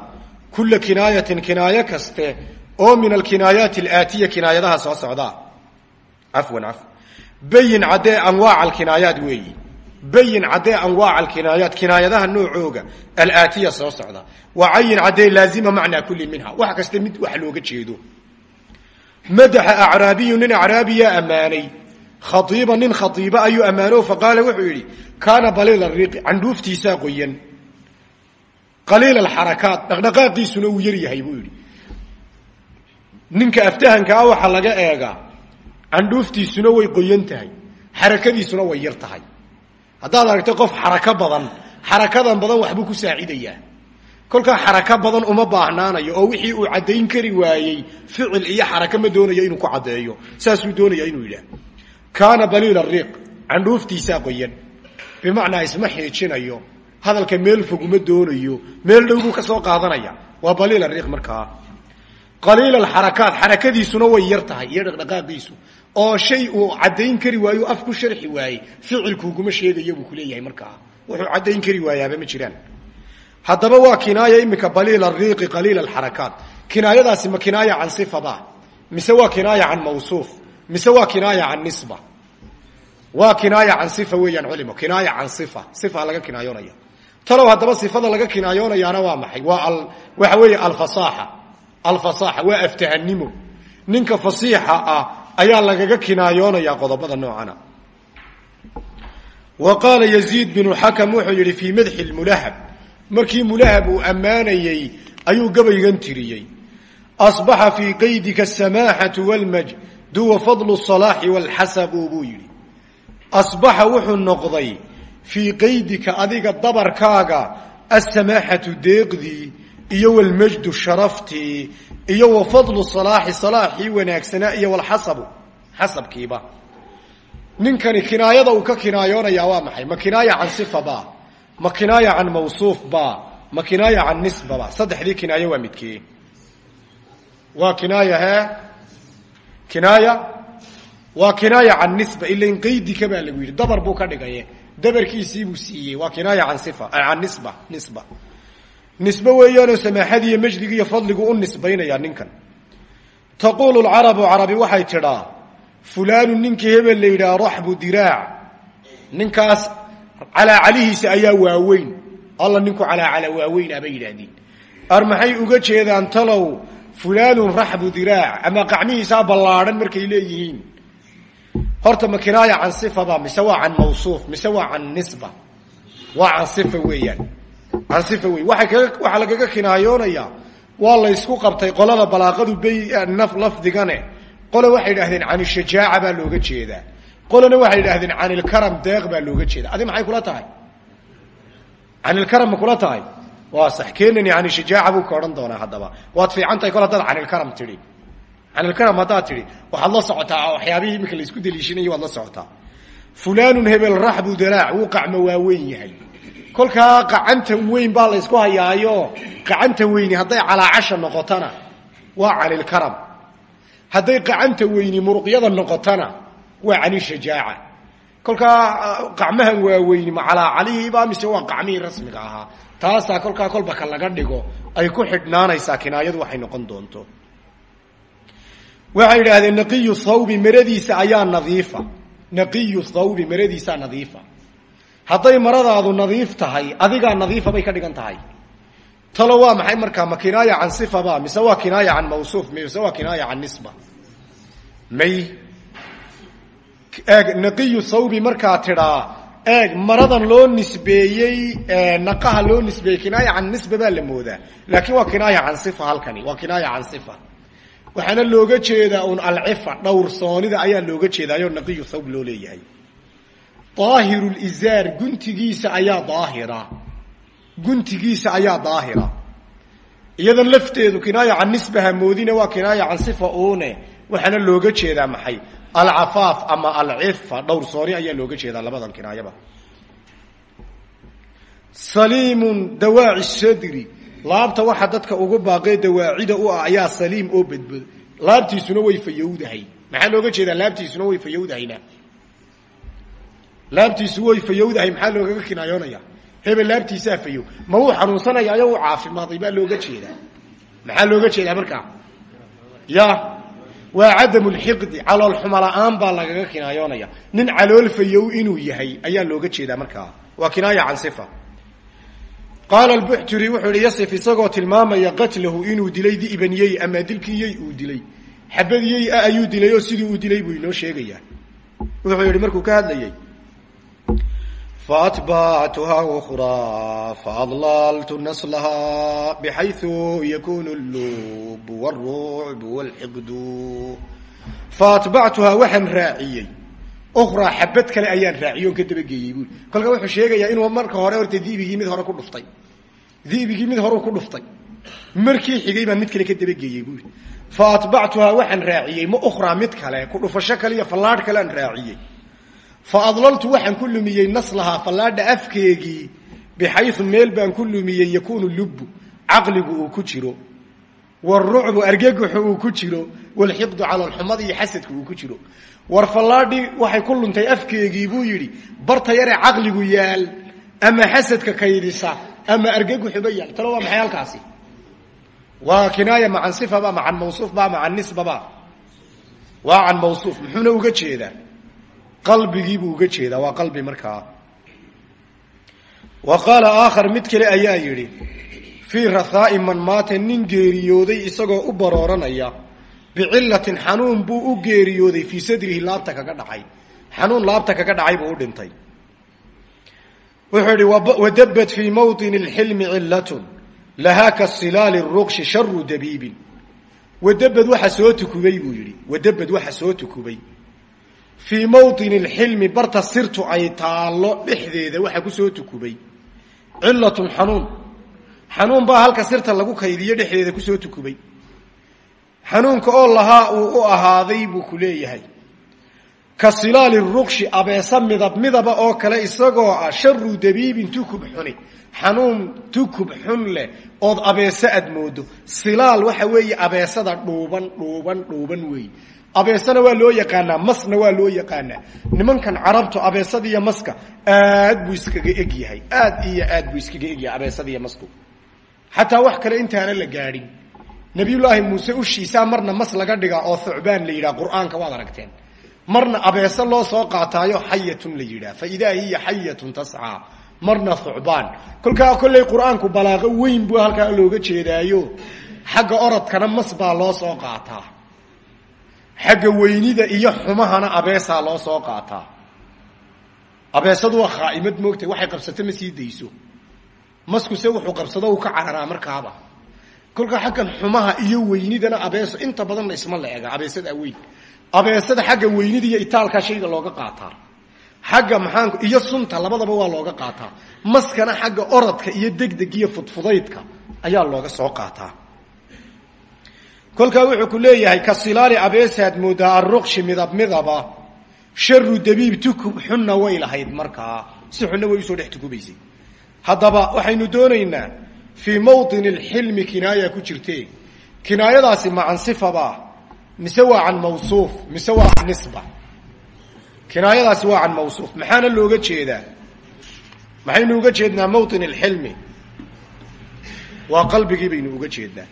kulla kinaayatin kinaayo kaste oo min alkinaayaati alaatiya kinaayadaha soo socdaa cafwan cafw bayin caddee anwaaca alkinaayaat weeyi bayin caddee anwaaca alkinaayaat kinaayadaha noocooga alaatiya soo socda. Wa cayin caddee laazima macnaa kulli minha wax kasta mid wax looga jeedo. Madaxa acraabiyu nin acraabiyaa ammaanay. Khaiiba nin khaiiba ayuu ammaano faqaala wuxuu yidhi kaana baliil ariiqi candhuuftiisaa qoyan. Qaliil alxarakaat dhaqdhaqaaqiisuna uu yar yahay buu yidhi. Ninka aftahanka ah waxaa laga eegaa candhuuftiisuna way qoyan tahay xarakadiisuna haddaad aragto qof xarako badan xarakadan badan waxbuu ku saacidayaa. Kolkaa xarako badan uma baahnaanayo oo wixii uu caddayn kari waayey ficil iyo xarako ma doonayo inuu ku caddeeyo. Saasuu doonaya inuu yidhaah. Kaana baliil ariiq candhuuftiisaa qoyan. Bimacnaa isma xiijinayo hadalka meel foguma doonayo meel dhow buu ka soo qaadanaya. Waa baliil ariiq markaa. Qaliil alxarakaat xarakadiisuna way yar tahay iyo dhaqdhaqaaqiisu oo shay uu caddayn kari waayo af ku sharxi waayey ficilkuuguma sheegayo buu kuleeyahay markaa wuxuu caddayn kari waayaaba ma jiraan. Haddaba waa kinaaya iminka baliil ariiqi qaliil alxarakaat. Kinaayadaasi ma kinaaya can sifaba mise waa kinaaya can mawsuuf mise waa kinaaya can nisba? Waa kinaaya can sifa weeyaan culimo kinaaya can sifa. Sifa laga kinaayoonaya. Talow haddaba sifada laga kinaayoonayaana waa maxay? Waa waxa weeye alfasaaxa. Alfasaaxa waa aftahanimo ninka fasiixa ah ayaa lagaga kinaayoonayaa qodobada noocana. Wa qaala yaziid binu xakam wuxuu yidhi fii madxi lmulahab markii mulahab uu ammaanayey ayuu gabaygan tiriyey. Asbaxa fii qaydika asamaaxatu walmajdu wa fadlu salaaxi walxasabu buu yidhi. Asbaxa wuxuu noqday fii qaydika adiga dabarkaaga asamaaxatu deeqdii iyo walmajdu sharaftii iyo wa fadlu salaaxi salaaxii wanaagsanaa iyo walxasabu xasabkiiba ninkani kinaayada uu ka kinaayoonayaa waa maxay? Ma kinaaya can sifa ba ma kinaaya can mawsuuf ba ma kinaaya can nisba ba. Saddexdii kinaayo waa midkii. Waa kinaaya hee kinaaya? Waa kinaaya can nisba ilain qaydika baa lagu yidhi. Dabar buu ka dhigaye. Dabarkiisiibuu siiyey. Waa kinaaya can sifa can nisba nisba nisbe weeyaanoo samaaxadii iyo iyo fadligu u nisbaynaya ninkan. Taquulu lcarabu carabi waxay tidhaa fulaanu ninkii hebel la yidhaha raxbu diraac. Ninkaas calaacalihiisa ayaa waaweyn. Alla ninku calaacala waaweynaa bay yidhaahdeen. Ar maxay uga jeedaan talow fulaanun raxbu diraac. Ama qacmihiisaa ballaadhan markay leeyihiin. Horta ma kinaaya can sifaba mise waa can mawsuuf mise waa can nisba. Waa can can sifa wey waxaa lagaga kinaayoonayaa waa la ysku qabtay qolada balaaqadu bay lafdigane. Qole waxay idhahdeen can ishajaaca baa looga jeedaa qolena waxay idhahdeen can ilkaram deeq baa looga jeeda. Adi maxay kula tahay? Can ilkaram ma kula tahay? Waa sax. Kenani can ishajaaca buu ka odhan doonaa haddaba. Waad fiican tahay kol haddaad can ilkaram tidhi. Can ilkaram haddaad tidhi waxaad la socotaa waxyaabihii iminka la isku daliishanayay waad la socotaa. Fulaanun hebel raxbu dalaac wuu qacmo yahay kolkaa qacanta weyn baa la ysku hayaayo. Qacanta weyni hadday calaacasha noqotona waa canilkaram hadday qacanta weyni muruqyada noqotona waa canishajaaca kolkaa qacmahan waaweyni ma calaacalihiiba mise waa qacmihii rasmiga ahaa. Taasaa kolkaa kolba ka laga dhigo ay ku xidhnaanaysaa kinaayadu waxay noqon doonto. Waxay idhaahdeen naqiyu thawbi maradiisa ayaa nadiifa. Naqiyu thawbi maradiisaa nadiifa hadday maradaadu nadiif tahay adigaa nadiifa bay ka dhigan tahay. Talo waa maxay markaa? Ma kinaaya can sifaba mise waa kinaaya can mawsuuf mise waa kinaaya can nisba? May. Eeg naqiyu thawbi markaa tidhaa eeg maradan loo nisbeeyey naqaha loo nisbeeyey kinaaya can nisba baa la moodaa. Laakiin waa kinaaya can sifa halkani waa kinaaya can sifa. Waxaana looga jeedaa un alcifa dhowrsoonida ayaa looga jeedaayo naqiyu thawb loo leeyahay daahiru lizaar guntigiisa ayaa daahira. Guntigiisa ayaa daahira. Iyadan lafteedu kinaaya can nisba hamoodina waa kinaaya can sifa uune. Waxaana looga jeedaa maxay? Alcafaaf ama alcifa dhowrsooni ayaa looga jeedaa labadan kinaayaba. Saliimun dawaaci sadri. Laabta waxa dadka ugu baaqee dawaacida u ah ayaa saliim oo badbado laabtiisuna way fayowdahay maxaa looga jeedaa laabtiisuna way fayowdahayna laabtiisu way fayowdahay maxaa loogaga kinaayoonaya hebel laabtiisaa fayow. Ma wuu xanuunsanaya ayo uu caafimaaday baa looga jeedaa. Maxaa looga jeedaa markaa ya waa cadamu lxiqdi calool xuma la'aan baa lagaga kinaayoonaya nin calool fayow inuu yahay ayaa looga jeedaa markaa waa kinaaya can sifa. Qaala albuxturi wuxuu ihi isagoo tilmaamaya qatlahu inuu dilay di'ban yey ama dilkii yey uu dilay. Xabad yey ah ayuu dilay oo sidii uu dilay buu inoo sheegayaa. Wuxuu yihi markuu ka hadlayay faatbactuha ukhraa faadlaltu naslahaa bxayu yakunu lub wاrucb wاlxiqdu faatbactuhaa waxaan raaciyey ukhraa xabad kale ayaan raaciyey on ka dabageeyey buuli kolkaa wuxuu sheegayaa inuu marka hore horta dibigii mid hore ku dhuftay dibigii mid horeu ku dhuftay markii xigay baan mid kale ka dabageeyey buuli faatbactuhaa waxaan raaciyey ma ukhraa mid kale ku dhufasho kale iyo fallaadh kaleaan raaciyey fa adlaltu waxaan ku lumiyey naslahaa fallaadha afkeegii bixayu meel baan ku lumiyey yakuunu lubbu caqligu uu ku jiro. Warucbu argagaxu uu ku jiro. Walxiqdu calolxumada iyo xasadku uu ku jiro. War fallaadhii waxay ku luntay afkeegii buu yidhi barta yare caqligu yaal ama xasadka kaydisa ama argagaxuba yaal. Talo waa maxay halkaasi? Waa kinaaya ma can sifaba ma can mawsuufba qalbigiibuu uga jeedaa waa qalbi markaa. Wa qaala aakhar mid kale ayaa yidhi fii rathaa'i man maata nin geeriyooday isagoo u barooranaya bicillatin xanuun buu u geeriyooday fii sadrihi laabta kaga dhacay. Xanuun laabta kaga dhacay buu u dhintay. Wuxuu idhi wadabbat fii mawطini اlxilmi cilatun lahaa kasilaali ruqshi sharu dabiibin. Wadabad waxa soo tukubay buu yidhi wadabad waxa soo tukubay fii mawطini اlxilmi barta sirtu ay taallo dhexdeeda waxa ku soo tukubay. Cilatun xanuun xanuun baa halka sirta lagu kaydiyo dhexdeeda ku soo tukubay. Xanuunka oo lahaa uu u ahaaday buu ku leeyahay. Ka silaali rukshi abeesa midab midaba oo kale isagoo ah sharu dabiibin tukub xuni. Xanuun tukub xun leh ood abeese aad moodo silaal waxa weeye abeesada dhuuban dhuuban dhuuban weeye abeesana waa loo yaqaanaa masna waa loo yaqaanaa. Nimankan carabtu abeesadiiyo maska aad buu iskaga eg yahay aad iyo aad buu iskaga egyahay abeesadiiyo masku. Xataa wax kale intaana la gaadhin. Nabiyullaahi muuse ushiisaa marna mas laga dhigaa oo thucbaan la yidhaha qur'aanka waad aragteen. Marna abeese loo soo qaataayo xayatun la yidhaah fa idaa hiya xayatun tascaa. Marna thucbaan. Kolkaa kolley qur'aanku balaaqo weyn buu halkaa looga jeedaayo. Xagga orodkana mas baa loo soo qaataa xagga weynida iyo xumahana abeesaa loo soo qaataa abeesadu waa khaaimad moogtay waxay qabsato ma sii dayso. Maskuse wuxuu qabsado uu ka cararaa markaaba. Kolkaa xaggan xumaha iyo weynidana abeeso inta badanna isma la ega weyn. Abeesada xagga weynida iyo itaalkaa shayga looga qaataa xagga maxaanku iyo sunta labadaba waa looga qaataa maskana xagga orodka iyo degdeg iyo fudfudaydka ayaa looga soo qaataa kolkaa wuxuu ku leeyahay ka silaali abeesaad moodaa arruqshi midab midaba sharu dabiib tukub xunna way lahayd markaa si xunna way usoo dhex tukubaysay haddaba waxaynu doonaynaa fii mawطini اlxilmi kinaaya ku jirte kinaayadaasi ma can sifaba mise waa can mawsuuf mise waa can nisba kinaayadaasi waa can mawsuuf maxaana looga jeedaa maxaynu uga jeednaa mawطin اlxilmi waa qalbigii baynu uga jeednaa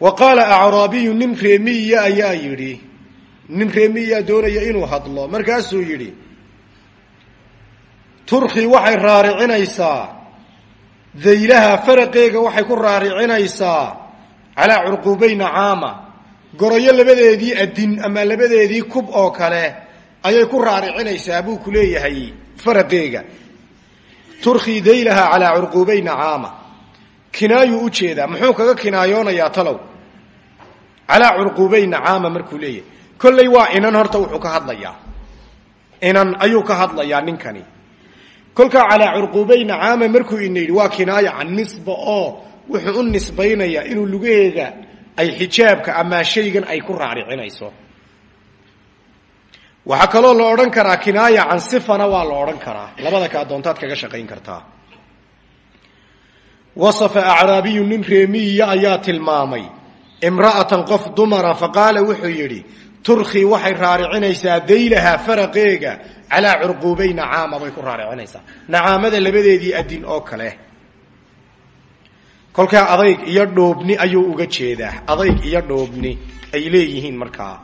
wa qaala acraabiyu nin reemiya ayaa yidhi. Nin reemiyaa doonaya inuu hadlo. Markaasuu yidhi turki waxay raaricinaysaa. Daylaha faraqeega waxay ku raaricinaysaa. Calaa curqubayna caama. Goroyo labadeedii adin ama labadeedii kub oo kale ayay ku raaricinaysaa buu ku leeyahay faraqeega turki daylaha calaa curqubayna caama kinaayuu u jeedaa muxuu kaga kinaayoonayaa talow? Calaa curqubayna caama markuu leeyahay. Kolley waa inan horta wuxuu ka hadlayaa. Inan ayuu ka hadlayaa ninkani. Kolkaa calaa curqubayna caama markuu ina yidhi waa kinaaya can nisba oo wuxuu u nisbaynayaa inuu lugaheeda ay xijaabka ama shaygan ay ku raaricinayso. Waxaa kaloo la odhan karaa kinaaya can sifana waa la odhan karaa. Labada kaa doontaad kaga shaqayn kartaa wasafa acraabiyu nin reemiya ayaa tilmaamay. Imra'atan qof dumara faqaala wuxuu yidhi turki waxay raaricinaysaa daylaha faraqeega calaa curquubayna caama bay ku raaricinaysaa. Nacaamada labadeedii adin oo kale. Kolkaa adayg iyo dhoobni ayuu uga jeedaa. Adayg iyo dhoobni ay leeyihiin markaa.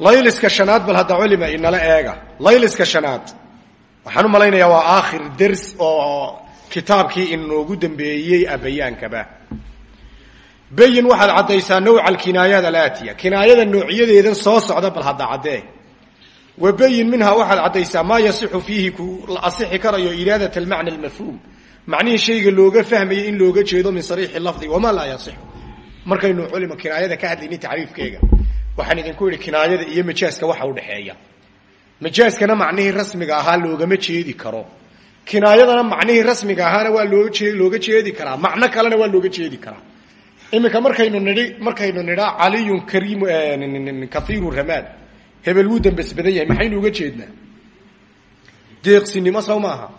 Layliska shanaad bal hadda culima inala eega. Layliska shanaad waxaan u waa aakhir ders oo kitaabkii inoogu dambeeyey abayaankaba bayin waxaad caddaysaa nawca alkinaayaat alaatiya kinaayada noocyadeedan soo socda bal hadda caddee wa bayin minhaa waxaad caddaysaa maa yasixu fiihi ku la asixi karayo iraadat almacna almafhuum. Macnihii shayga looga fahmaya in looga jeedo min sariixi lafdi wamaa laa yasixu. Markaynu culima kinaayada ka hadlayni tacriifkeega waxaan idinku idhi kinaayada iyo majaaska waxa udhexeeya majaaskana macnihii rasmiga ahaa loogama jeedi karo kinaayadana macnihii rasmiga ahaana waa looga jeedi karaa. Macno kalena waa looga jeedi karaa. Iminka markaynu nidhi markaynu nidhaa caliyun kariim kaiiru ramaad hebel wuu dambes badan yahay maxaynu uga jeednaa? Deeqsinimo sow maaha.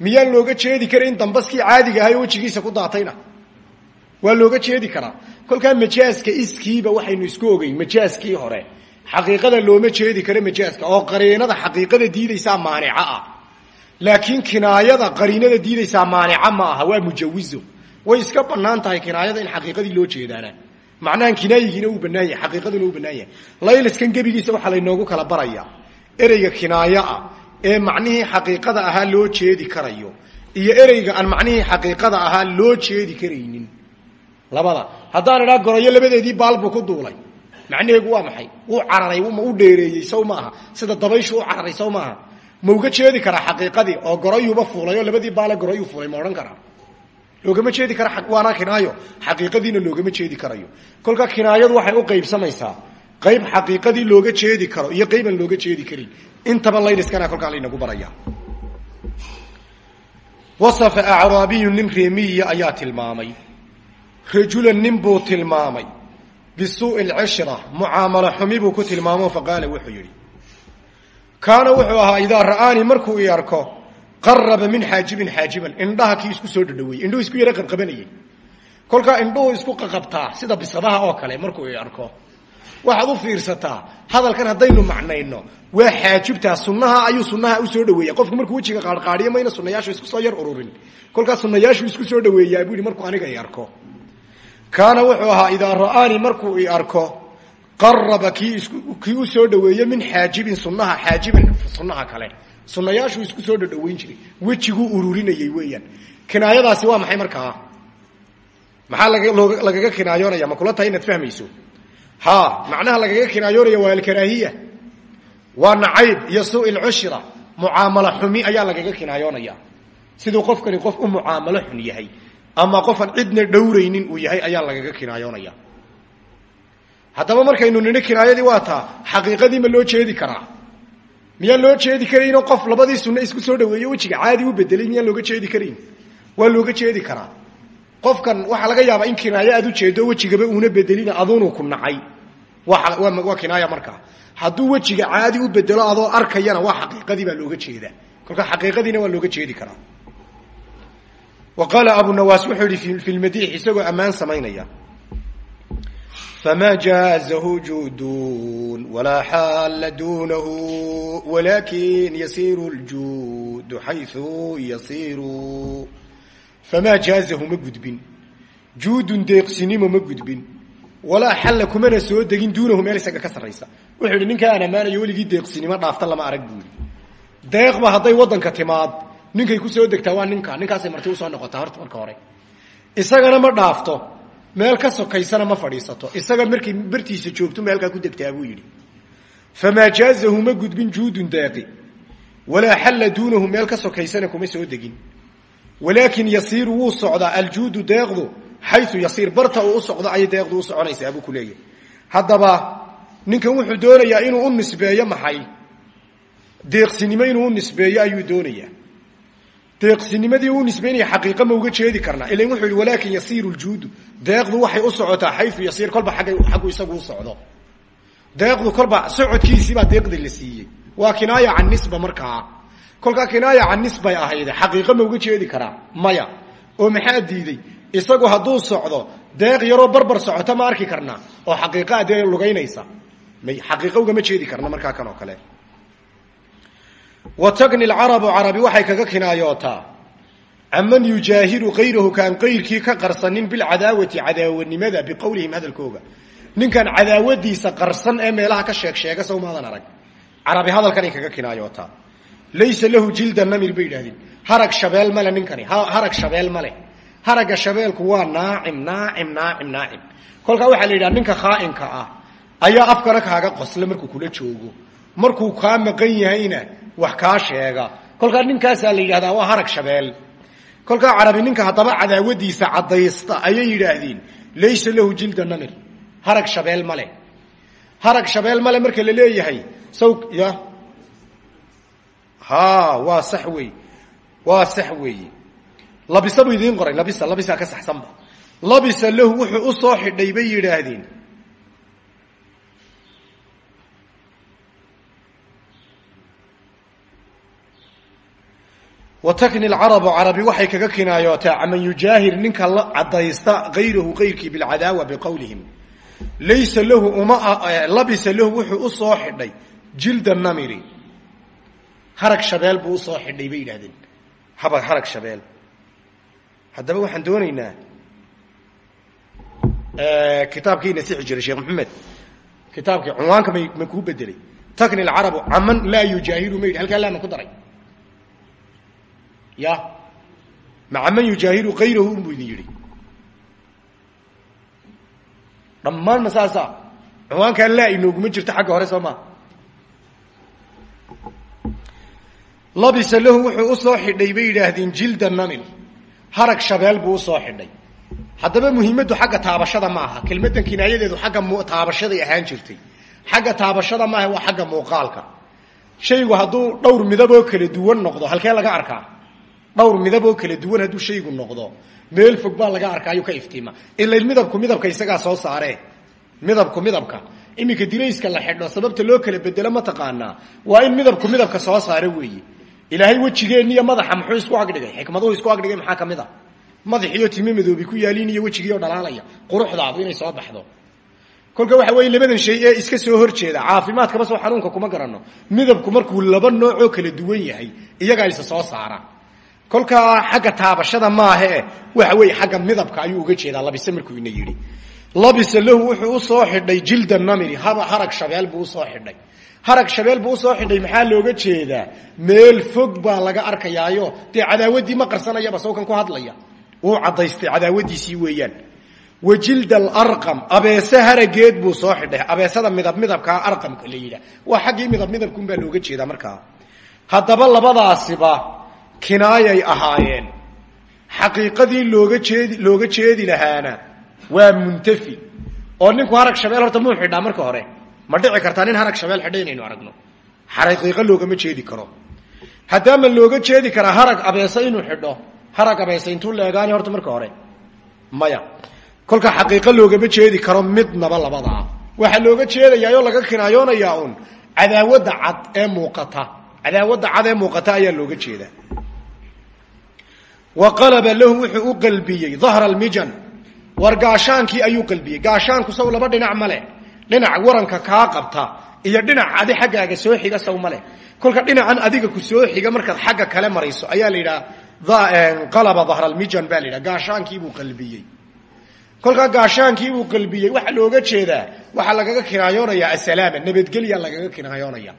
Looga jeedi karin dambaskii caadiga ahay wejigiisa ku daatayna? Waa looga jeedi karaa. Kolkaa majaaska iskiiba waxaynu isku ogeyn majaaskii hore. Xaqiiqada looma jeedi karo majaaska oo qariinada xaqiiqada diidaysaa maanica ah laakiin kinaayada qariinada diidaysaa maanica ma aha waa mujawizo way iska bannaan tahay kinaayada in xaqiiqadii loo jeedaana. Macnahan kinaayigiina uu banaan yahay xaqiiqaduna uu banaan yahay. Layliskan gebigiisa waxaa laynoogu kala barayaa. Ereyga kinaayo ah ee macnihii xaqiiqada ahaa loo jeedi karayo iyo ereyga aan macnihii xaqiiqada ahaa loo jeedi karaynin. Labada haddaan idhaa goroyo labadeedii baal buu ku duulay. Macnaheegu waa maxay? Wuu cararay ma u dheereeyey sow maaha sida dabayshu u cararay sow maaha ma jeedi karaa xaqiiqadii oo goroyuuba fuulay labadii baale goroyuu fuulay ma odhan karaa? Loogama jeedi kara waana kinaayo. Xaqiiqadiina loogama jeedi karayo. Kolka kinaayadu waxay u qaybsamaysaa. Qayb xaqiiqadii looga jeedi karo iyo qayb aan looga jeedi karin. Intaba layliskana kolkaa laynagu baraya. Wasafa acraabiyu nin reemiya ayaa tilmaamay. Rajulan nin buu tilmaamay. Bisuu'i lcishra mucaamalo xumi buu kaana wuxuu ahaa idaa ra'aanii markuu i arko qaraba min xaajibin xaajiban. Indhaha kii isku soo dhadhaweeyey indhuhu isku yara qabqabanayey kolkaa indhuhu isku qaqabtaa sida bisadaha oo kale markuu i arko. Waxaad u fiirsataa hadalkan haddaynu macnayno waa xaajibtaa sunnaha ayuu sunnaha u soo dhaweeya qofku markuu wejiga qaarqaadiyo mayna sunayaashu isku soo yar ururin. Kolkaa sunayaashu isku soo dhaweeyaa buu yihi markuu aniga i arko. Kaana wuxuu ahaa idaa ra'aanii markuu i arko qaraba kii u soo dhaweeye min xaajibin sunnaha xaajiban sunnaha kale. Sunayaashuu isku soo dhadhaweyn jiray. Wejiguu ururinayey weeyaan. Kinaayadaasi waa maxay markaa maxaa lagaga kinaayoonaya? Ma kula tahay inaad fahmayso? Ha macnaha lagaga kinaayoonaya waa alkaraahiya waa nacayb iyo suu'i lcushra mucaamalo xumi ayaa lagaga kinaayoonaya siduu qofkani qof u mucaamalo xun yahay ama qofan cidna dhowraynin uu yahay ayaa lagaga kinaayoonaya haddaba markaynu nidhi kinaayadii waa taa xaqiiqadii ma loo jeedi karaa. Miyaan loo jeedi karayno qof labadii sunne isku soo dhaweeyo wejiga caadi u bedelay miyaan looga jeedi karayn? Waa looga jeedi karaa. Qofkan waxaa laga yaabaa in kinaayo aad ujeedo wejigaba uuna bedelina aduunu ku nacay. Waa kinaaya markaa hadduu wejiga caadi u bedelo adoo arkayana waa xaqiiqadii baa looga jeedaa kolka xaqiiqadiina waa looga jeedi karaa. Wa qaala abu nawaas wuxuu yihi fi lmadiix isagoo ammaan fma jaazahu juudun walaa xaalla duunahu walakin yasiiru ljuudu xayu yasiiru famaa jaazahu ma gudbin juudun deeqsinimo ma gudbin walaa xalla kumana soo degin duunahu meel isaga ka sarraysa wuxuu yidhi ninka aan ammaanayo weligii deeqsinimo dhaafta lama arag buu yidhi deeqba hadday waddanka timaad ninkay ku soo degtaa waa ninka ninkaasay marti u soo noqotaa horta marka hore meel ka sokaysana ma fadhiisato. Isaga markay bartiisa joogto meelkaa ku degtaa buu yidhi. Famaa jaazahu ma gudbin juudun deeqi walaa xalla duunahu meel ka sokaysana kuma soo degin. Walaakin yasiiru wuu socdaa aljuudu deeqdu xayu yasiir barta uu u socdo ayay deeqdu u soconaysaa buu ku ninkan wuxuu doonayaa inuu u nisbeeyo maxay? Deeqsinimo inuu nisbeeyo ayuu doonayaa deeqsinimadii u nisbaynaya xaqiiqa ma uga jeedi karnaa ilan wuxuu yihi walaakin yasiiru ljuudu. Deeqdu waxay u socotaa xayu yasiir kolba agga xaggu isagu u socdo. Deeqdu kolba socodkiisiibaa deeqda la siiyey. Waa kinaaya can nisba markaa. Kolkaa kinaaya can nisbay ahayde xaqiiqa ma uga jeedi karaa maya oo maxaa diiday? Isagu hadduu socdo deeq yaroo barbar socota ma arki karnaa oo xaqiiqaa dee lugaynaysa. May xaqiiqa ugama jeedi karna markaa kan oo kale wa tagni lcarabu carabi waxay kaga kinaayootaa caman yujaahiru kayrahu kaan qayrkii ka qarsanin bilcadaawati cadaawanimada biqowlihim hadalkooga ninkan cadaawadiisa qarsan ee meelaha ka sheeg sheega sow maadan arag carabi hadalkanay kaga kinaayootaa laysa lahu jilda namir bay yidhahdeen harag shabeel male ninkani harag shabeel male haragga shabeelku waa naacim naacim naacim naacim kolkaa waxaa la yidhaha ninka khaa'inka ah ayaa afkana kaaga qosla markuu kula joogo markuu kaa maqan yahayna wax kaa sheega. Kolkaa ninkaasaa la yidhahdaa waa harag shabeel kolkaa carabi ninka haddaba cadaawadiisa caddaysta ayay yidhaahdeen. Laysa lahu jilda namir. Harag shabeel male harag shabeel male marka la leeyahay. Saw ya. Ha waa sax wey. Waa sax weeye labisa buu idiin qoray. Labisa labisa ka saxsanba labisa lahu wuxuu u soo xidhay bay yidhaahdeen watakni lcarabu carabi waxay kaga kinaayootaa caman yujaahir ninka la cadaysta kayrahu kayrkii bilcadaawa biqowlihim laysa lahu uma labisa lahu wuxuu u soo xidhay jilda namiri. Harag shabeel buu u soo xidhay bay yidhahdeen haba harag shabeel haddaba waxaan doonaynaa kitaabkiina sixi jiray sheekh maxamed. Kitaabkii cunwaanka may ma kuu bedelay takni lcarabu caman laa yujaahiru ma yidhi. Halkaa laama ku daray ya maca man yujaahiru kayrahu unbuu idin yidhi. Dhammaan ma saasa cunwaankaa laa inooguma jirto xagga hore soo maa labisa lahu wuxuu u soo xidhay bay yidhaahdeen jilda namil. Harag shabeel buu u soo xidhay. Haddaba muhiimaddu xagga taabashada ma aha. Kelmaddan kinaayadeedu xagga taabashaday ahaan jirtay. Xagga taabashada maaha waa xagga muuqaalka. Shaygu hadduu dhowr midaboo kala duwan noqdo halkee laga arkaa dhowr midab oo kala duwan hadduu shaygu noqdo. Meel fog baa laga arkaayo ka iftiima. Ila midabku midabka isagaa soo saare. Midabku midabka. Iminka dirayska la xidho sababta loo kala bedelo ma taqaanaa waa in midabku midabka soo saare weeye ilaahay wejigeenniiyo madaxa muxuu isku agdhigay xikmaduhu isku agdhigay maxaa ka mid a madoobi ku yaaliin iyo wejigiioo dhalaalaya. Quruxdaadu inay soo baxdo. Kolka waxa weeye labadan shay ee iska soo horjeeda caafimaadkaba soo xanuunka kuma garanno midabku markuu laba noocoo kala duwan yahay iyagaa isa soo saara kolkaa xagga taabashada maahae waxa weeye xagga midabka ayuu uga jeedaa labise markuu ina yidhi. Labisa lahu wuxuu u soo xidhay jilda namiri harag shabeel buu u soo xidhay. Harag shabeel buu u soo xidhay maxaa looga jeedaa? Meel fog baa laga arkayaayo. Dee cadaawaddii ma qarsanayaba sawkan ku hadlaya. Wuu caddaystay cadaawadiisii weeyaan. Wa jild alarqam abeese harageed buu soo xidhay. Abeesada midab midabkaa arqamka la yidhaah. Waa xaggii midab midabkunbaa looga jeedaa markaa. Haddaba labadaasiba kinaayay ahaayeen. Xaqiiqadii looga jeedi looga jeedi lahaana waa muntafi. Oo ninku harag shabeel horta muu xidhaa marka hore? Ma dhici kartaa nin harag shabeel xidha inaynu aragno. Xaqiiqo loogama jeedi karo. Haddaama looga jeedi karaa harag abeese inuu xidho harag abeese intuu leegaani horta marka hore? Maya. Kolka xaqiiqo loogama jeedi karo midnaba labadaa waxaa looga jeedayaayoo laga kinaayoonayaa un cadaawadda cad ee muuqata. Cadaawadda cad ee muuqata ayaa looga jeedaa wa qalaba lahu wuxuu u qalbiyey dahra almijan war gaashaankii ayuu qalbiyey. Gaashaanku saw laba dhinac ma leh. Dhinac waranka dhinac adi xaggaaga soo xiga saw kolka dhinacan adiga ku soo xiga markaad xagga kale marayso ayaa la yidhaha qalaba dahra almijan baa la gaashaankiibuu qalbiyey. Kolkaa gaashaankiibuu qalbiyey waxaa looga jeedaa waxaa lagaga kinaayoonayaa asalaama nabadgelya lagaga kinaayoonaya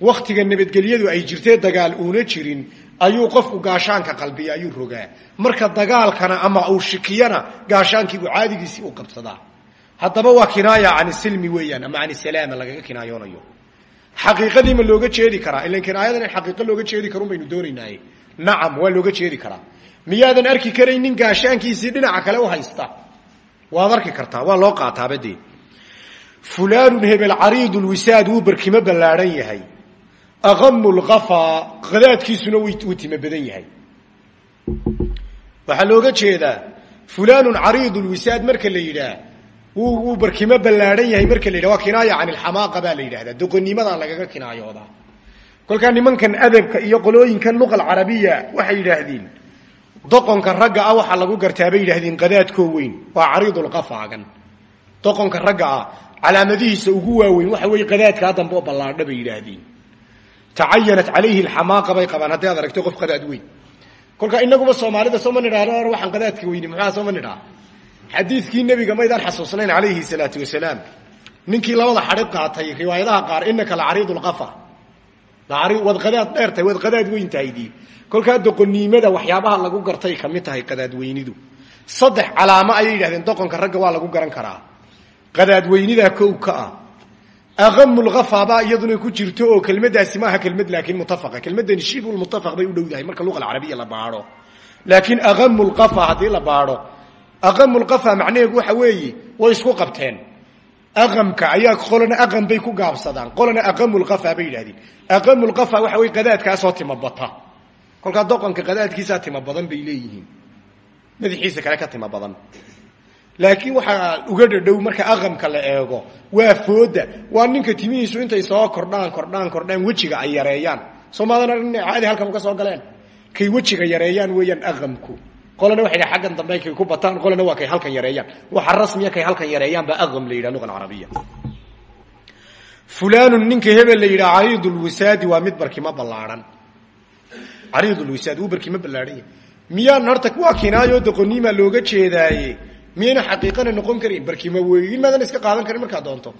waktiga nabadgelyadu ay jirtee dagaal uuna jirin ayuu qofku gaashaanka qalbiya ayuu rogaa. Marka dagaalkana ama uu shikiyana gaashaankiibuu caadigiisii u qabsadaa. Haddaba waa kinaaya can silmi weeyaan ama can salaama lagaga kinaayoonayo xaqiiqadii ma looga jeedi karaa ilan kinaayadan in looga jeedi karun baynu doonaynaaye nacam waa looga jeedi karaa. Miyaadan arki karaynin gaashaankiisii dhinaca kale u haysta? Waad arki kartaa waa loo qaataabadee fulaanun hebel cariidu lwisaad wuu barkimo ballaadhan yahay aqamu lkafaa qadaadkiisuna wuu timo badan yahay waxaa looga jeedaa fulaanun cariidu lwisaad marka la yidhaah wuu barkimo ballaadhan yahay marka la yidhah waa kinaaya can ilxamaaqa baa la yidhahdaa doqonimadaa lagaga kinaayoodaa kolkaa nimankan adabka iyo qolooyinkan luqa alcarabiya waxay yidhaahdeen doqonka ragga ah waxaa lagu gartaa bay yidhahdeen qadaadkoo weyn waa cariidulqafaagan doqonka ragga ah calaamadihiisa ugu waaweyn waxa weeye qadaadkaa dambe oo ballaadha bay yidhaahdeen tacayanat calayhi alxamaaqa bay qabaan. Hadday ad aragto qof qadaad weyn. Kolkaa inaguba soomaalida sooma nidhahno waxaan qadaadka weyni maxaa sooma nidhaha xadiidkii nebiga maydaan xasuusnayn calayhi salaatu wasalaam. Ninkii labada xadhig qaatay riwaayadaha qaar inaka la cariid lqafa waad qadaad dheertahay waad qadaad weyn tahaydii kolkaa doqoniimada waxyaabaha lagu gartay ka mid tahay qadaadweynidu saddex calaamo ayay yidhahdeen doqonka ragga waa lagu garan karaa. Qadaadweynidaa kow ka ah aqamu lkafabaa iyaduna ku jirto oo kelmadaasi maaha kelmad laakiin mutafaqa kelmadani shibulmutafaq bay u dhow dahay marka luqa alcarabiya la baadho laakiin aqamu lqafa haddii la baadho aqamu lqafa macnaheedu waxa weeye way isku qabteen aqamka ayaa qolana aqam bay ku gaabsadaan qolana aqamu lqafa bay yidhahdeen aqamu lqafa waxa wey qadaadkaasoo timabata kolkaa doqonka qadaadkiisaa tima badan bay leeyihiin madaxiisa kale ka tima badan laakiin waxaa uga dhadhow marka aqamka la eego waa fooda. Waa ninka timihiisu intay soo kordhaan kordhaan kordhaan wejiga ay yareeyaan. Soomaadan arina caadi halkan uga soo galeen? Kay wejiga yareeyaan weeyaan aqamku. Qolana waxay dhaha aggan dambe kay ku bataan qolana waa kay halkan yareeyaan. Waxa rasmiya kay halkan yareeyaan baa aqam la yidhaha luqa alcarabiya fulaanun ninka hebel la yidhaha cariidulwisaadi waa mid barkimo ballaadhan cariidulwisaad wuu barkimo ballaadhan yahay. Miyaan horta waa kinaayo doqoniima looga jeedaaye miyayna xaqiiqana noqon karin? Barkimo weyn maadan iska qaadan karin markaad doonto.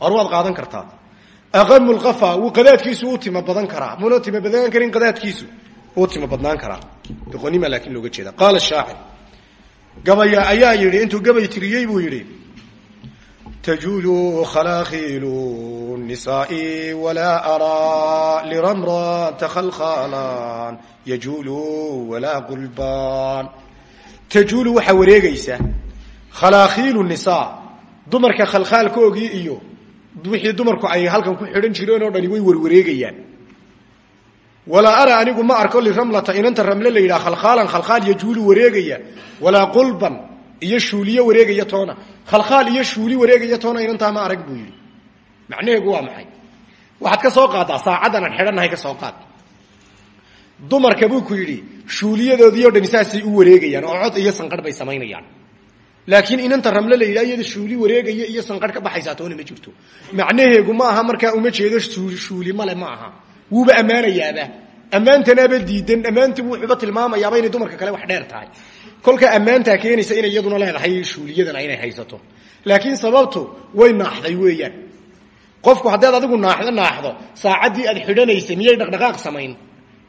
Or waad qaadan kartaa. Aqamu lqafa wuu qadaadkiisu u timo badan karaa. Muna timo badan karin qadaadkiisu? Uu timo badnaan karaa. Doqonima laakiin looga jeeda. Qaala shaacir. Gabaya ayaa yidhi intuu gabay tiriyey buu yidhi tajuulu khalaakiilu nisaai walaa araa liramran takhalkhalan yajuulu walaa qulbaan. Tajuulu waxaa wareegaysa khalaakiilu nisaa dumarka khalkhaalkoogii iyo wixii dumarku ay halkan ku xidhan jireen oo dhani way warwareegayaan. Walaa ara anigu ma arko liramlata inanta ramle la yidhaha khalkhaalan khalkhaal yajuulu wareegaya. Walaa qulban iyo shuuliyo wareegaya toona. Khalkhaal iyo shuuli wareegaya toona inantaa ma arag buu yidhi. Macnaheegu waa maxay? Waxaad ka soo qaaddaa saacaddan aan ka soo qaad. Dumarka buu ku yidhi shuuliyadoodii o dhami saasay u wareegayaan oo cod iyo sanqarh bay samaynayaan laakiin inanta ramle la yidhaha iyada shuuli wareegaya iyo sanqarh ka baxaysaa toona ma jirto. Macnaheegu ma aha markaa uma jeedo shuuli male ma aha. Wuuba ammaanayaaba. Ammaantanaaba diidan ammaanti wuxuuba tilmaamayaaba inay dumarka kale wax dheer tahay. Kolka ammaantaa keenaysa inay iyaduna leedahay shuuliyadana inay haysato. Laakiin sababtu way naaxday weeyaan. Qofku haddaad adigu naaxdo naaxdo saacaddii aad xidhanaysay miyay dhaqdhaqaaq samayn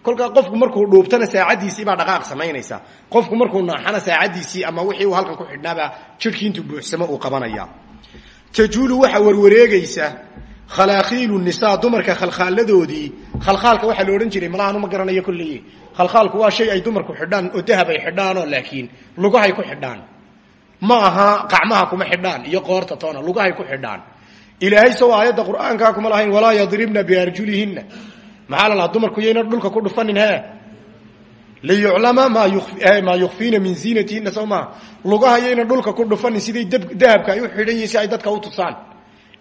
kolkaa qofku markuu dhuubtana saacaddiisii baa dhaqaaq samaynaysa. Qofku markuu naaxana saacaddiisii ama wixii uu halkan ku xidhnaabaa jidhkii intuu buuxsamo uu qabanaya. Tajuulu waxaa warwareegaysa khalaakiilu nisaa dumarka khalkhaaladoodii. Khalkhaalka waxaa la odhan jiray malahan uma garanayo kolley khalkhaalku waa shay ay dumarku xidhaan oo dahab ay xidhaanoo laakiin lugahay ku xidhaan. Ma aha qacmaha kuma xidhaan iyo qoorta toona lugahay ku xidhaan. Ilaahay sow aayadda qur'aankaa kuma lahayn walaa yadribna biarjulihinna maxaa la dumarku yayna dhulka ku dhufanin he liyuclama maa yukfiina min ziinatihinna maaha lugaha yayna dhulka ku dhufanin siday dahabka ay u xidhan yihiin si ay dadka u tusaan.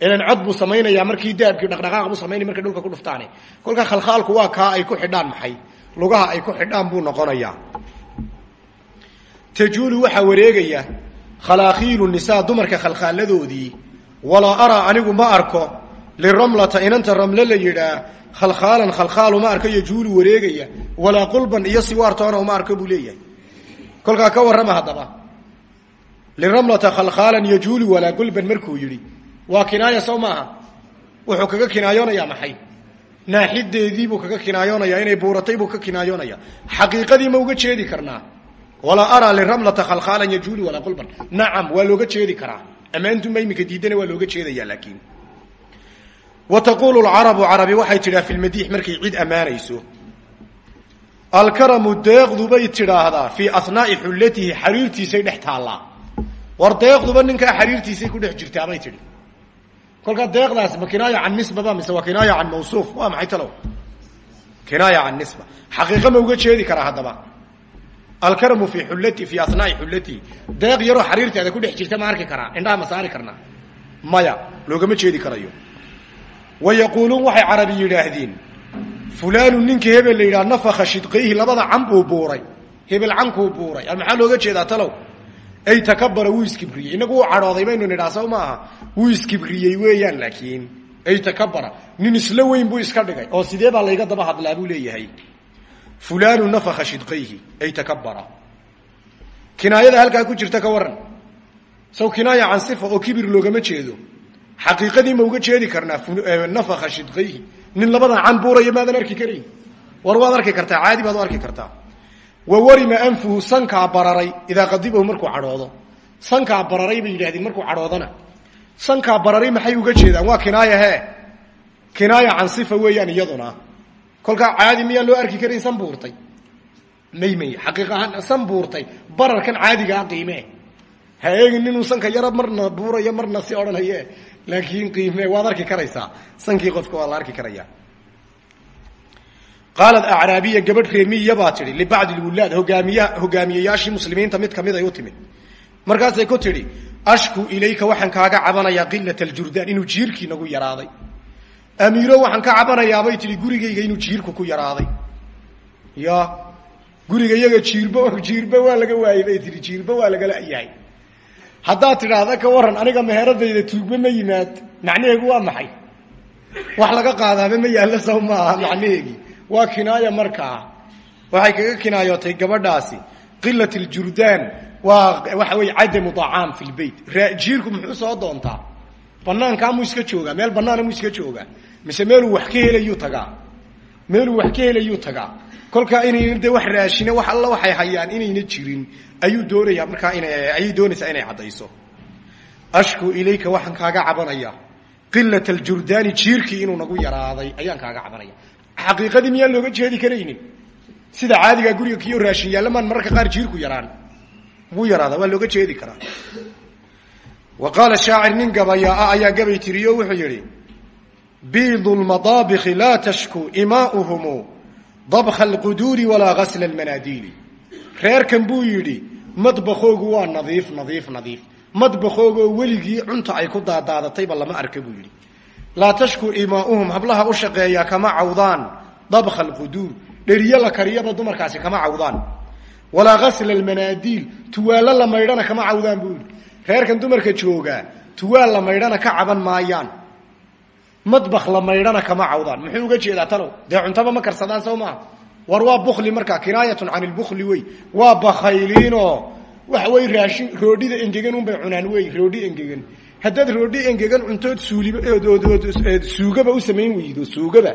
Ilan cod buu samaynayaa markii dahabkii dhaqdhaqaaq buu samaynaya markay dhulka ku dhuftaane kolkaa khalkhaalku waa kaa ay ku xidhaan maxay? Lugaha ay ku xidhaan buu noqonayaa. Tajuulu waxaa wareegaya khalaakiilu nisaa dumarka khalkhaaladoodii walaa araa anigu ma arko liramlata inanta ramle la yidhaa khalkhaalan khalkhaalu ma arko yajuulu wareegaya walaa qulban iyo siwaartoona uma arko buu leeyahay. Kolkaa ka warrama haddaba. Liramlata khalkhaalan yajuulu walaa qulban markuu yidhi waa kinaaya sow maaha. Wuxuu kaga kinaayoonayaa maxay? Naaxideediibuu kaga kinaayoonayaa inay buuratay buu ka kinaayoonaya xaqiiqadii ma uga jeedi karnaa. Walaa araa liramlata khalkhaalan yajuulu walaa qulban. Nacam waa looga jeedi karaa. Ammaantuma iminka diidana waa looga jeedaya laakiin wa taquulu lcarabu carabi waxay tidhaa fi lmadiix markay cid ammaanayso alkaramu deeqdubay tidhaahdaa fii asnaai xullatihi xariirtiisay dhex taallaa. War deeqduba ninkaa xariirtiisay ku dhex jirtaabay tidhi. Kolkaa deeqdaas ma kinaaya can nisbaba mise waa kinaaya can mawsuuf? Waa maxay talow? Kinaaya can nisba. Xaqiiqa ma uga jeedi karaa haddaba. Alkaramu fii xullati fii asnaai xullatihi deeq yaroo xariirteeda ku dhex jirta ma arki karaa indhaha ma saari karnaa. Maya loogama jeedi karayo wa yaquuluun waxay carabi yidhaahdeen fulaanu ninka hebel la yidhaha nafaka shidqayhi labada can buu buuray hebel cankuu buuray maxaa looga jeedaa talow ay takabara wuu iskibriyey inagu uu cadhooday baynu nidhaa sow maaha wuu iskibriyey weeyaan laakiin ay takabara nin isla weyn buu iska dhigay oo sidee baa layga daba hadlaa buu leeyahay fulaanu nafaka shidqayhi ay takabara kinaayada halkaa ku jirta ka waran saw kinaaya can oo kibir loogama jeedo xaqiiqadii ma uga jeedi karnaa nafaka shidqayhi nin labadan can buuraya maadan arki karayn war waad arki kartaa caadi baad u arki kartaa. Wa warima anfuhu sankaa bararay idaa qadibahu markuu cadhoodo. Sankaa bararay bay yidhahdeen markuu cadhoodana. Sankaa bararay maxay uga jeedaan? Waa kinaaya hee? Kinaaya can sifa weeyaan iyaduna. Kolkaa caadi miyaan loo arki karayn san buurtay. May may. San buurtay. Bararkan caadigaa qiimee. Ha eegin sanka yaro marna buurayo marna si odhanaye laakiin qiime waad arki karaysaa. Sankii qofka waa la arki karaya. Qaalat acraabiya gabadh reemiya baa tidhi libacdi lwulaad hogaamiya hogaamiyeyaashii muslimiinta mid ka mid ay u timid. Markaasay ku tidhi ashku ilayka waxaan kaaga cabanayaa qilat aljurdaan inuu jiirkii nagu yaraaday. Amiiro waxaan ka cabanayaabay tidhi gurigayga inuu jiirku ku yaraaday. Ya guriga iyaga jiirba jiirba waa laga waayey bay tihi jiirba waa lagala yahay haddaad tidhaahda ka waran aniga meheradayda tuugba ma yimaad. Macnaheegu waa maxay? Wax laga qaadaaba ma yaallo saw maaha macnaheegii waa kinaaya markaa waxay kaga kinaayootay gabadhaasi. Qilat aljurdaan waa waxa wey cadamu acaam fi lbeyt jiirku muxuu soo doontaa? Banaankaa muu iska joogaa meel banaana muu iska mise meeluu wax ka helayuu tagaa? Meeluu wax ka helayuu tagaa kolkaa inayna de wax raashine wax alla waxay hayaan inayna jirin ayuu doonayaa markaa ayay doonaysaa inay caddayso. Ashku ilayka waxaan kaaga cabanaya. Qilat aljurdaani jiirkii inuu nagu yaraaday ayaan kaaga cabanaya. Xaqiiqadii miyaan looga jeedi karaynin? Sida caadigaa guriga kiyo raashin yaalamaan mararka qaar jiirku yaraan. Wuu yaraada waa looga jeedi karaa. Wa qaala shaacir nin gabayaa ayaa gabay tiriyo wuxuu yihi biidu lmadaabiki laa tashku imaauhumu dabkha alquduuri walaa gasla almanaadiili reerkan buu yidhi madbakhoogu waa nadiif nadiif nadiif. Madbakhoogaoo weligii cunta ay ku daadaadatayba lama arka buu yidhi. Laa tashku imaauhum hablaha u shaqeeyaa kama cawdaan. Dabkha alquduur dheriyo la kariyaba dumarkaasi kama cawdaan. Walaa gasla almanaadiil tuwaallo la maydhana kama cawdaan buu yidhi. Reerkan dumarka joogaa tuwaal la maydhana ka caban maayaan madbakh la maydhana kama cawdaan. Muxuu uga jeedaa talow? Dee cuntaba ma karsadaan sow war waa bukli markaa kinaayatun can ilbukli wey. Waa bakhayliinoo waxa wey raashin roodhida engegan unbay cunaan wey roodhi engegan. Haddaad roodhi engegan cuntood suuliba suugaba u samayn weydo suugaba.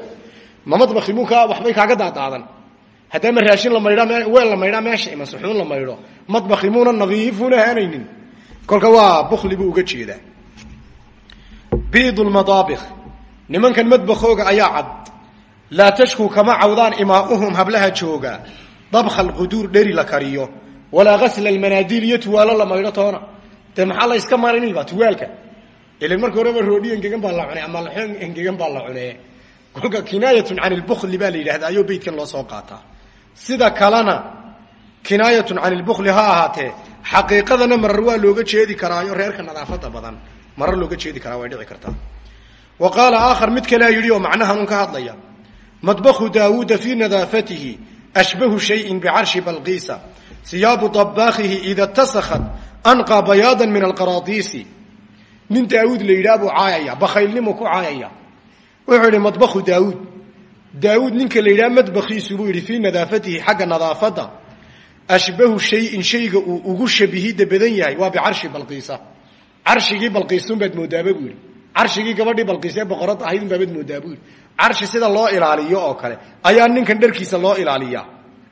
Ma madbakhi munkaa waxbay kaaga daadaadan. Haddaama raashin la maydhaa weel la maydhaa meesha ima suxuun la maydho. Madbakhi muuna nadiifuuna haanaynin kolka waa bukli buu uga jeedaa. Biid lmadaabikh nimankan madbakhooga ayaa cad. Laa tashku kama cawdaan imaauhum hablaha jooga. Dabkha alquduur dheri la kariyo. Walaa gasla almanaadiil iyo tuwaalo la maydho toona. Dee maxaa la yska marinayba tuwaalka? Ilan marka horeba roodhi engegan baa la cunay ama laxoon engegan baa la cunee kolka kinaayatun can ilbukli baa la yidhahda ayuu beydkan loo soo qaataa. Sida kalena kinaayatun can ilbukli ha ahaatee xaqiiqadana marar waa looga jeedi karaayo reerka nadaafada badan. Marar looga jeedi karaa way dhici kartaa wa qaala aakhar mid kalea yidhi oo macnahan un ka hadlaya madbakhu daawuuda fii nadaafatihi ashbahu shayin bicarshi balqiisa siyaabu dabaakihi ida tasakhat anqaa bayaadan min alqaraadiisi. Nin daawuud la yidhaha buu caayaya bakhaylnimu ku caayaya. Wuxuu yidhi madbakhu daawuud. Daawuud ninka la yidhaha madbakiisu buu yidhi fii nadaafatihi xagga nadaafadda ashbahu shayin shayga uu ugu carshigii gabadhii balqiisee boqorada ahayd unbaabaad moodaa buu yidhi. Carshi sida loo ilaaliyo oo kale ayaa ninkan dharkiisa loo ilaaliyaa.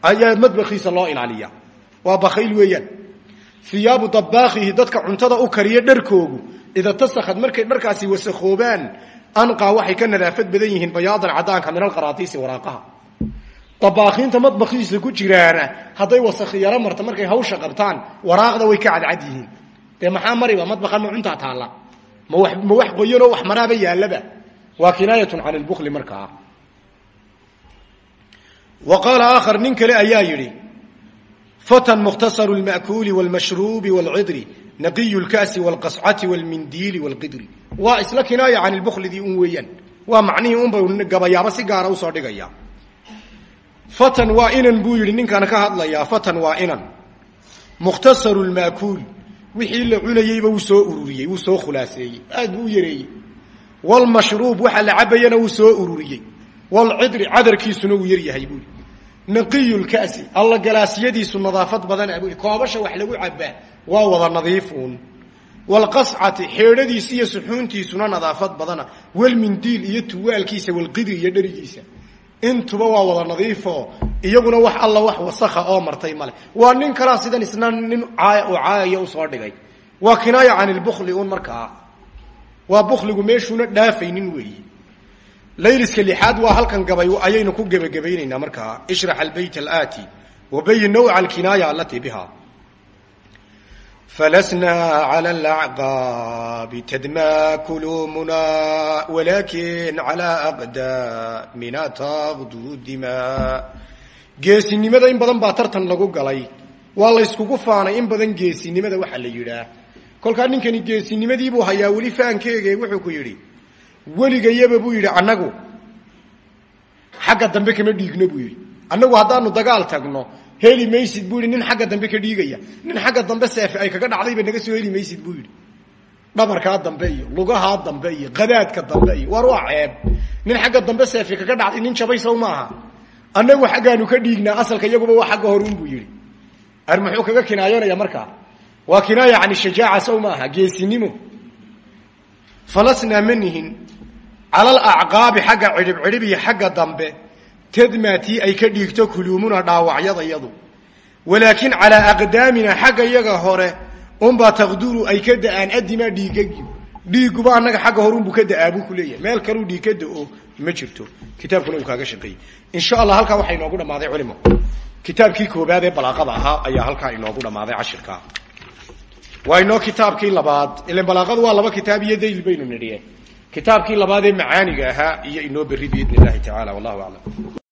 Ayaa madbakiisa loo ilaaliyaa. Waa bakhayl weeyaan. Hiyaabu dabaakihi dadka cuntada u kariya dharkoogu ida tasakad markay dharkaasi wasakhoobaan anqaa waxay ka nadaafad badan yihiin bayaadan cadaanka min alqaraatiisi waraaqaha. Dabaakiinta madbakiisa ku jiraana hadday wasakhi yaro marta markay hawsha qabtaan waraaqda way ka cadcad yihiin. Dee maxaa mariba? Madbakan ma cuntaa taalla ma wa ma wax qoyanoo wax maraaba yaallaba waa kinaayatun can ilbukli markaa wa qaala aakhar nin kale ayaa yidhi fatan mukhtasaru lma'kuuli wاlmashruubi wاlcidri naqiyu lka'si wاlqascati wاlmindiili wاlqidri waa isla kinaaya can ilbuklidii un weeyaan waa macnihii unba gabayaaba si gaara usoo dhigaya fatan waa inan buu yidhi ninkan ka hadlayaa fatan waa inan mukhtasaru lma'kuul wixii la cunayeyba wuu soo ururiyey wuu soo khulaaseeyey aad buu u yareeyey. Wlmashruub waxa la cabayana wuu soo ururiyey. Wlcidri cadarkiisuna wuu yaryahay buui naqiyu lka'si alla galaasyadiisu nadaafad badana bui koobasha wax lagu cabaa waa wada nadiifuun wlqascati xeedhadiisa iyo suxuuntiisuna nadaafad badana walmindiil iyo tuwaalkiisa walqidri iyo dherigiisa intuba waa wada nadiifo iyaguna wax alla wax wasakha oo martay male waa nin kalaa sidan isna nin caaya oo caayaya u soo dhigay. Waa kinaaya can ilbukli un markaa waa bukligu meeshuuna dhaafaynin weeyi. Layliska lixaad waa halkan gabay ayaynu ku gebagabaynaynaa markaa ishrax albayt alaati wabayin nawca alkinaaya alatii biha فلسنا على الأعقاب تدمى كلومنا ولكن على أقدامنا تغدو الدماء geesinimada in badan baa tartan lagu galay waa la yskugu faanay in badan geesinimada waxa la yidhaah kolkaa ninkani geesinimadiibuu hayaa weli faankeege wuxuu ku yidhi weligayaba buu yidhi annagu xagga dambe kama dhiigno buu yidhi annagu haddaanu dagaal tagno heli maysid buu nin xagga dambe ka dhiigaya. Nin xagga dambe seefe ay kaga dhacdayba naga soo heli maysid buu yidhi. Dhabarkaa dambe iyo lugahaa dambe iyo qadaadka dambe iyo war waa nin xagga dambe seefe kaga dhacday nin jabay sow maaha. Annagu xaggaanu ka dhiignaa asalka iyaguba waa xagga horun buu ar muxuu kaga kinaayonaya markaa? Waa kinaaya can shajaaca sow maaha geesinimo. Falasnaa ma nihin. Cala alacqaabi xagga cidhib cidhib iyo xagga dambe tadmaatii ay ka dhiigto kuluumuna dhaawacyadayadu walaakin calaa aqdaamina xagga iyaga hore unbaa taqduru ay ka da'aan adimaa dhiigagi dhiiguba annaga xagga horunbuu ka da'aa buu ku leeyahay. Meel kaluu dhiig ka da'o ma jirto. Kitaabkuna uu kaaga shaqeeyey. Insha allah halkaa waxaa inoogu dhammaaday culimo. Kitaabkii koobaad ee balaaqada ahaa ayaa halkaa inoogu dhammaaday cashirkaa waa inoo kitaabkii labaad. Ilan kitaabkii labaad ee macaaniga ahaa iyo inoo berri biidn illahi tacala wallahu aclam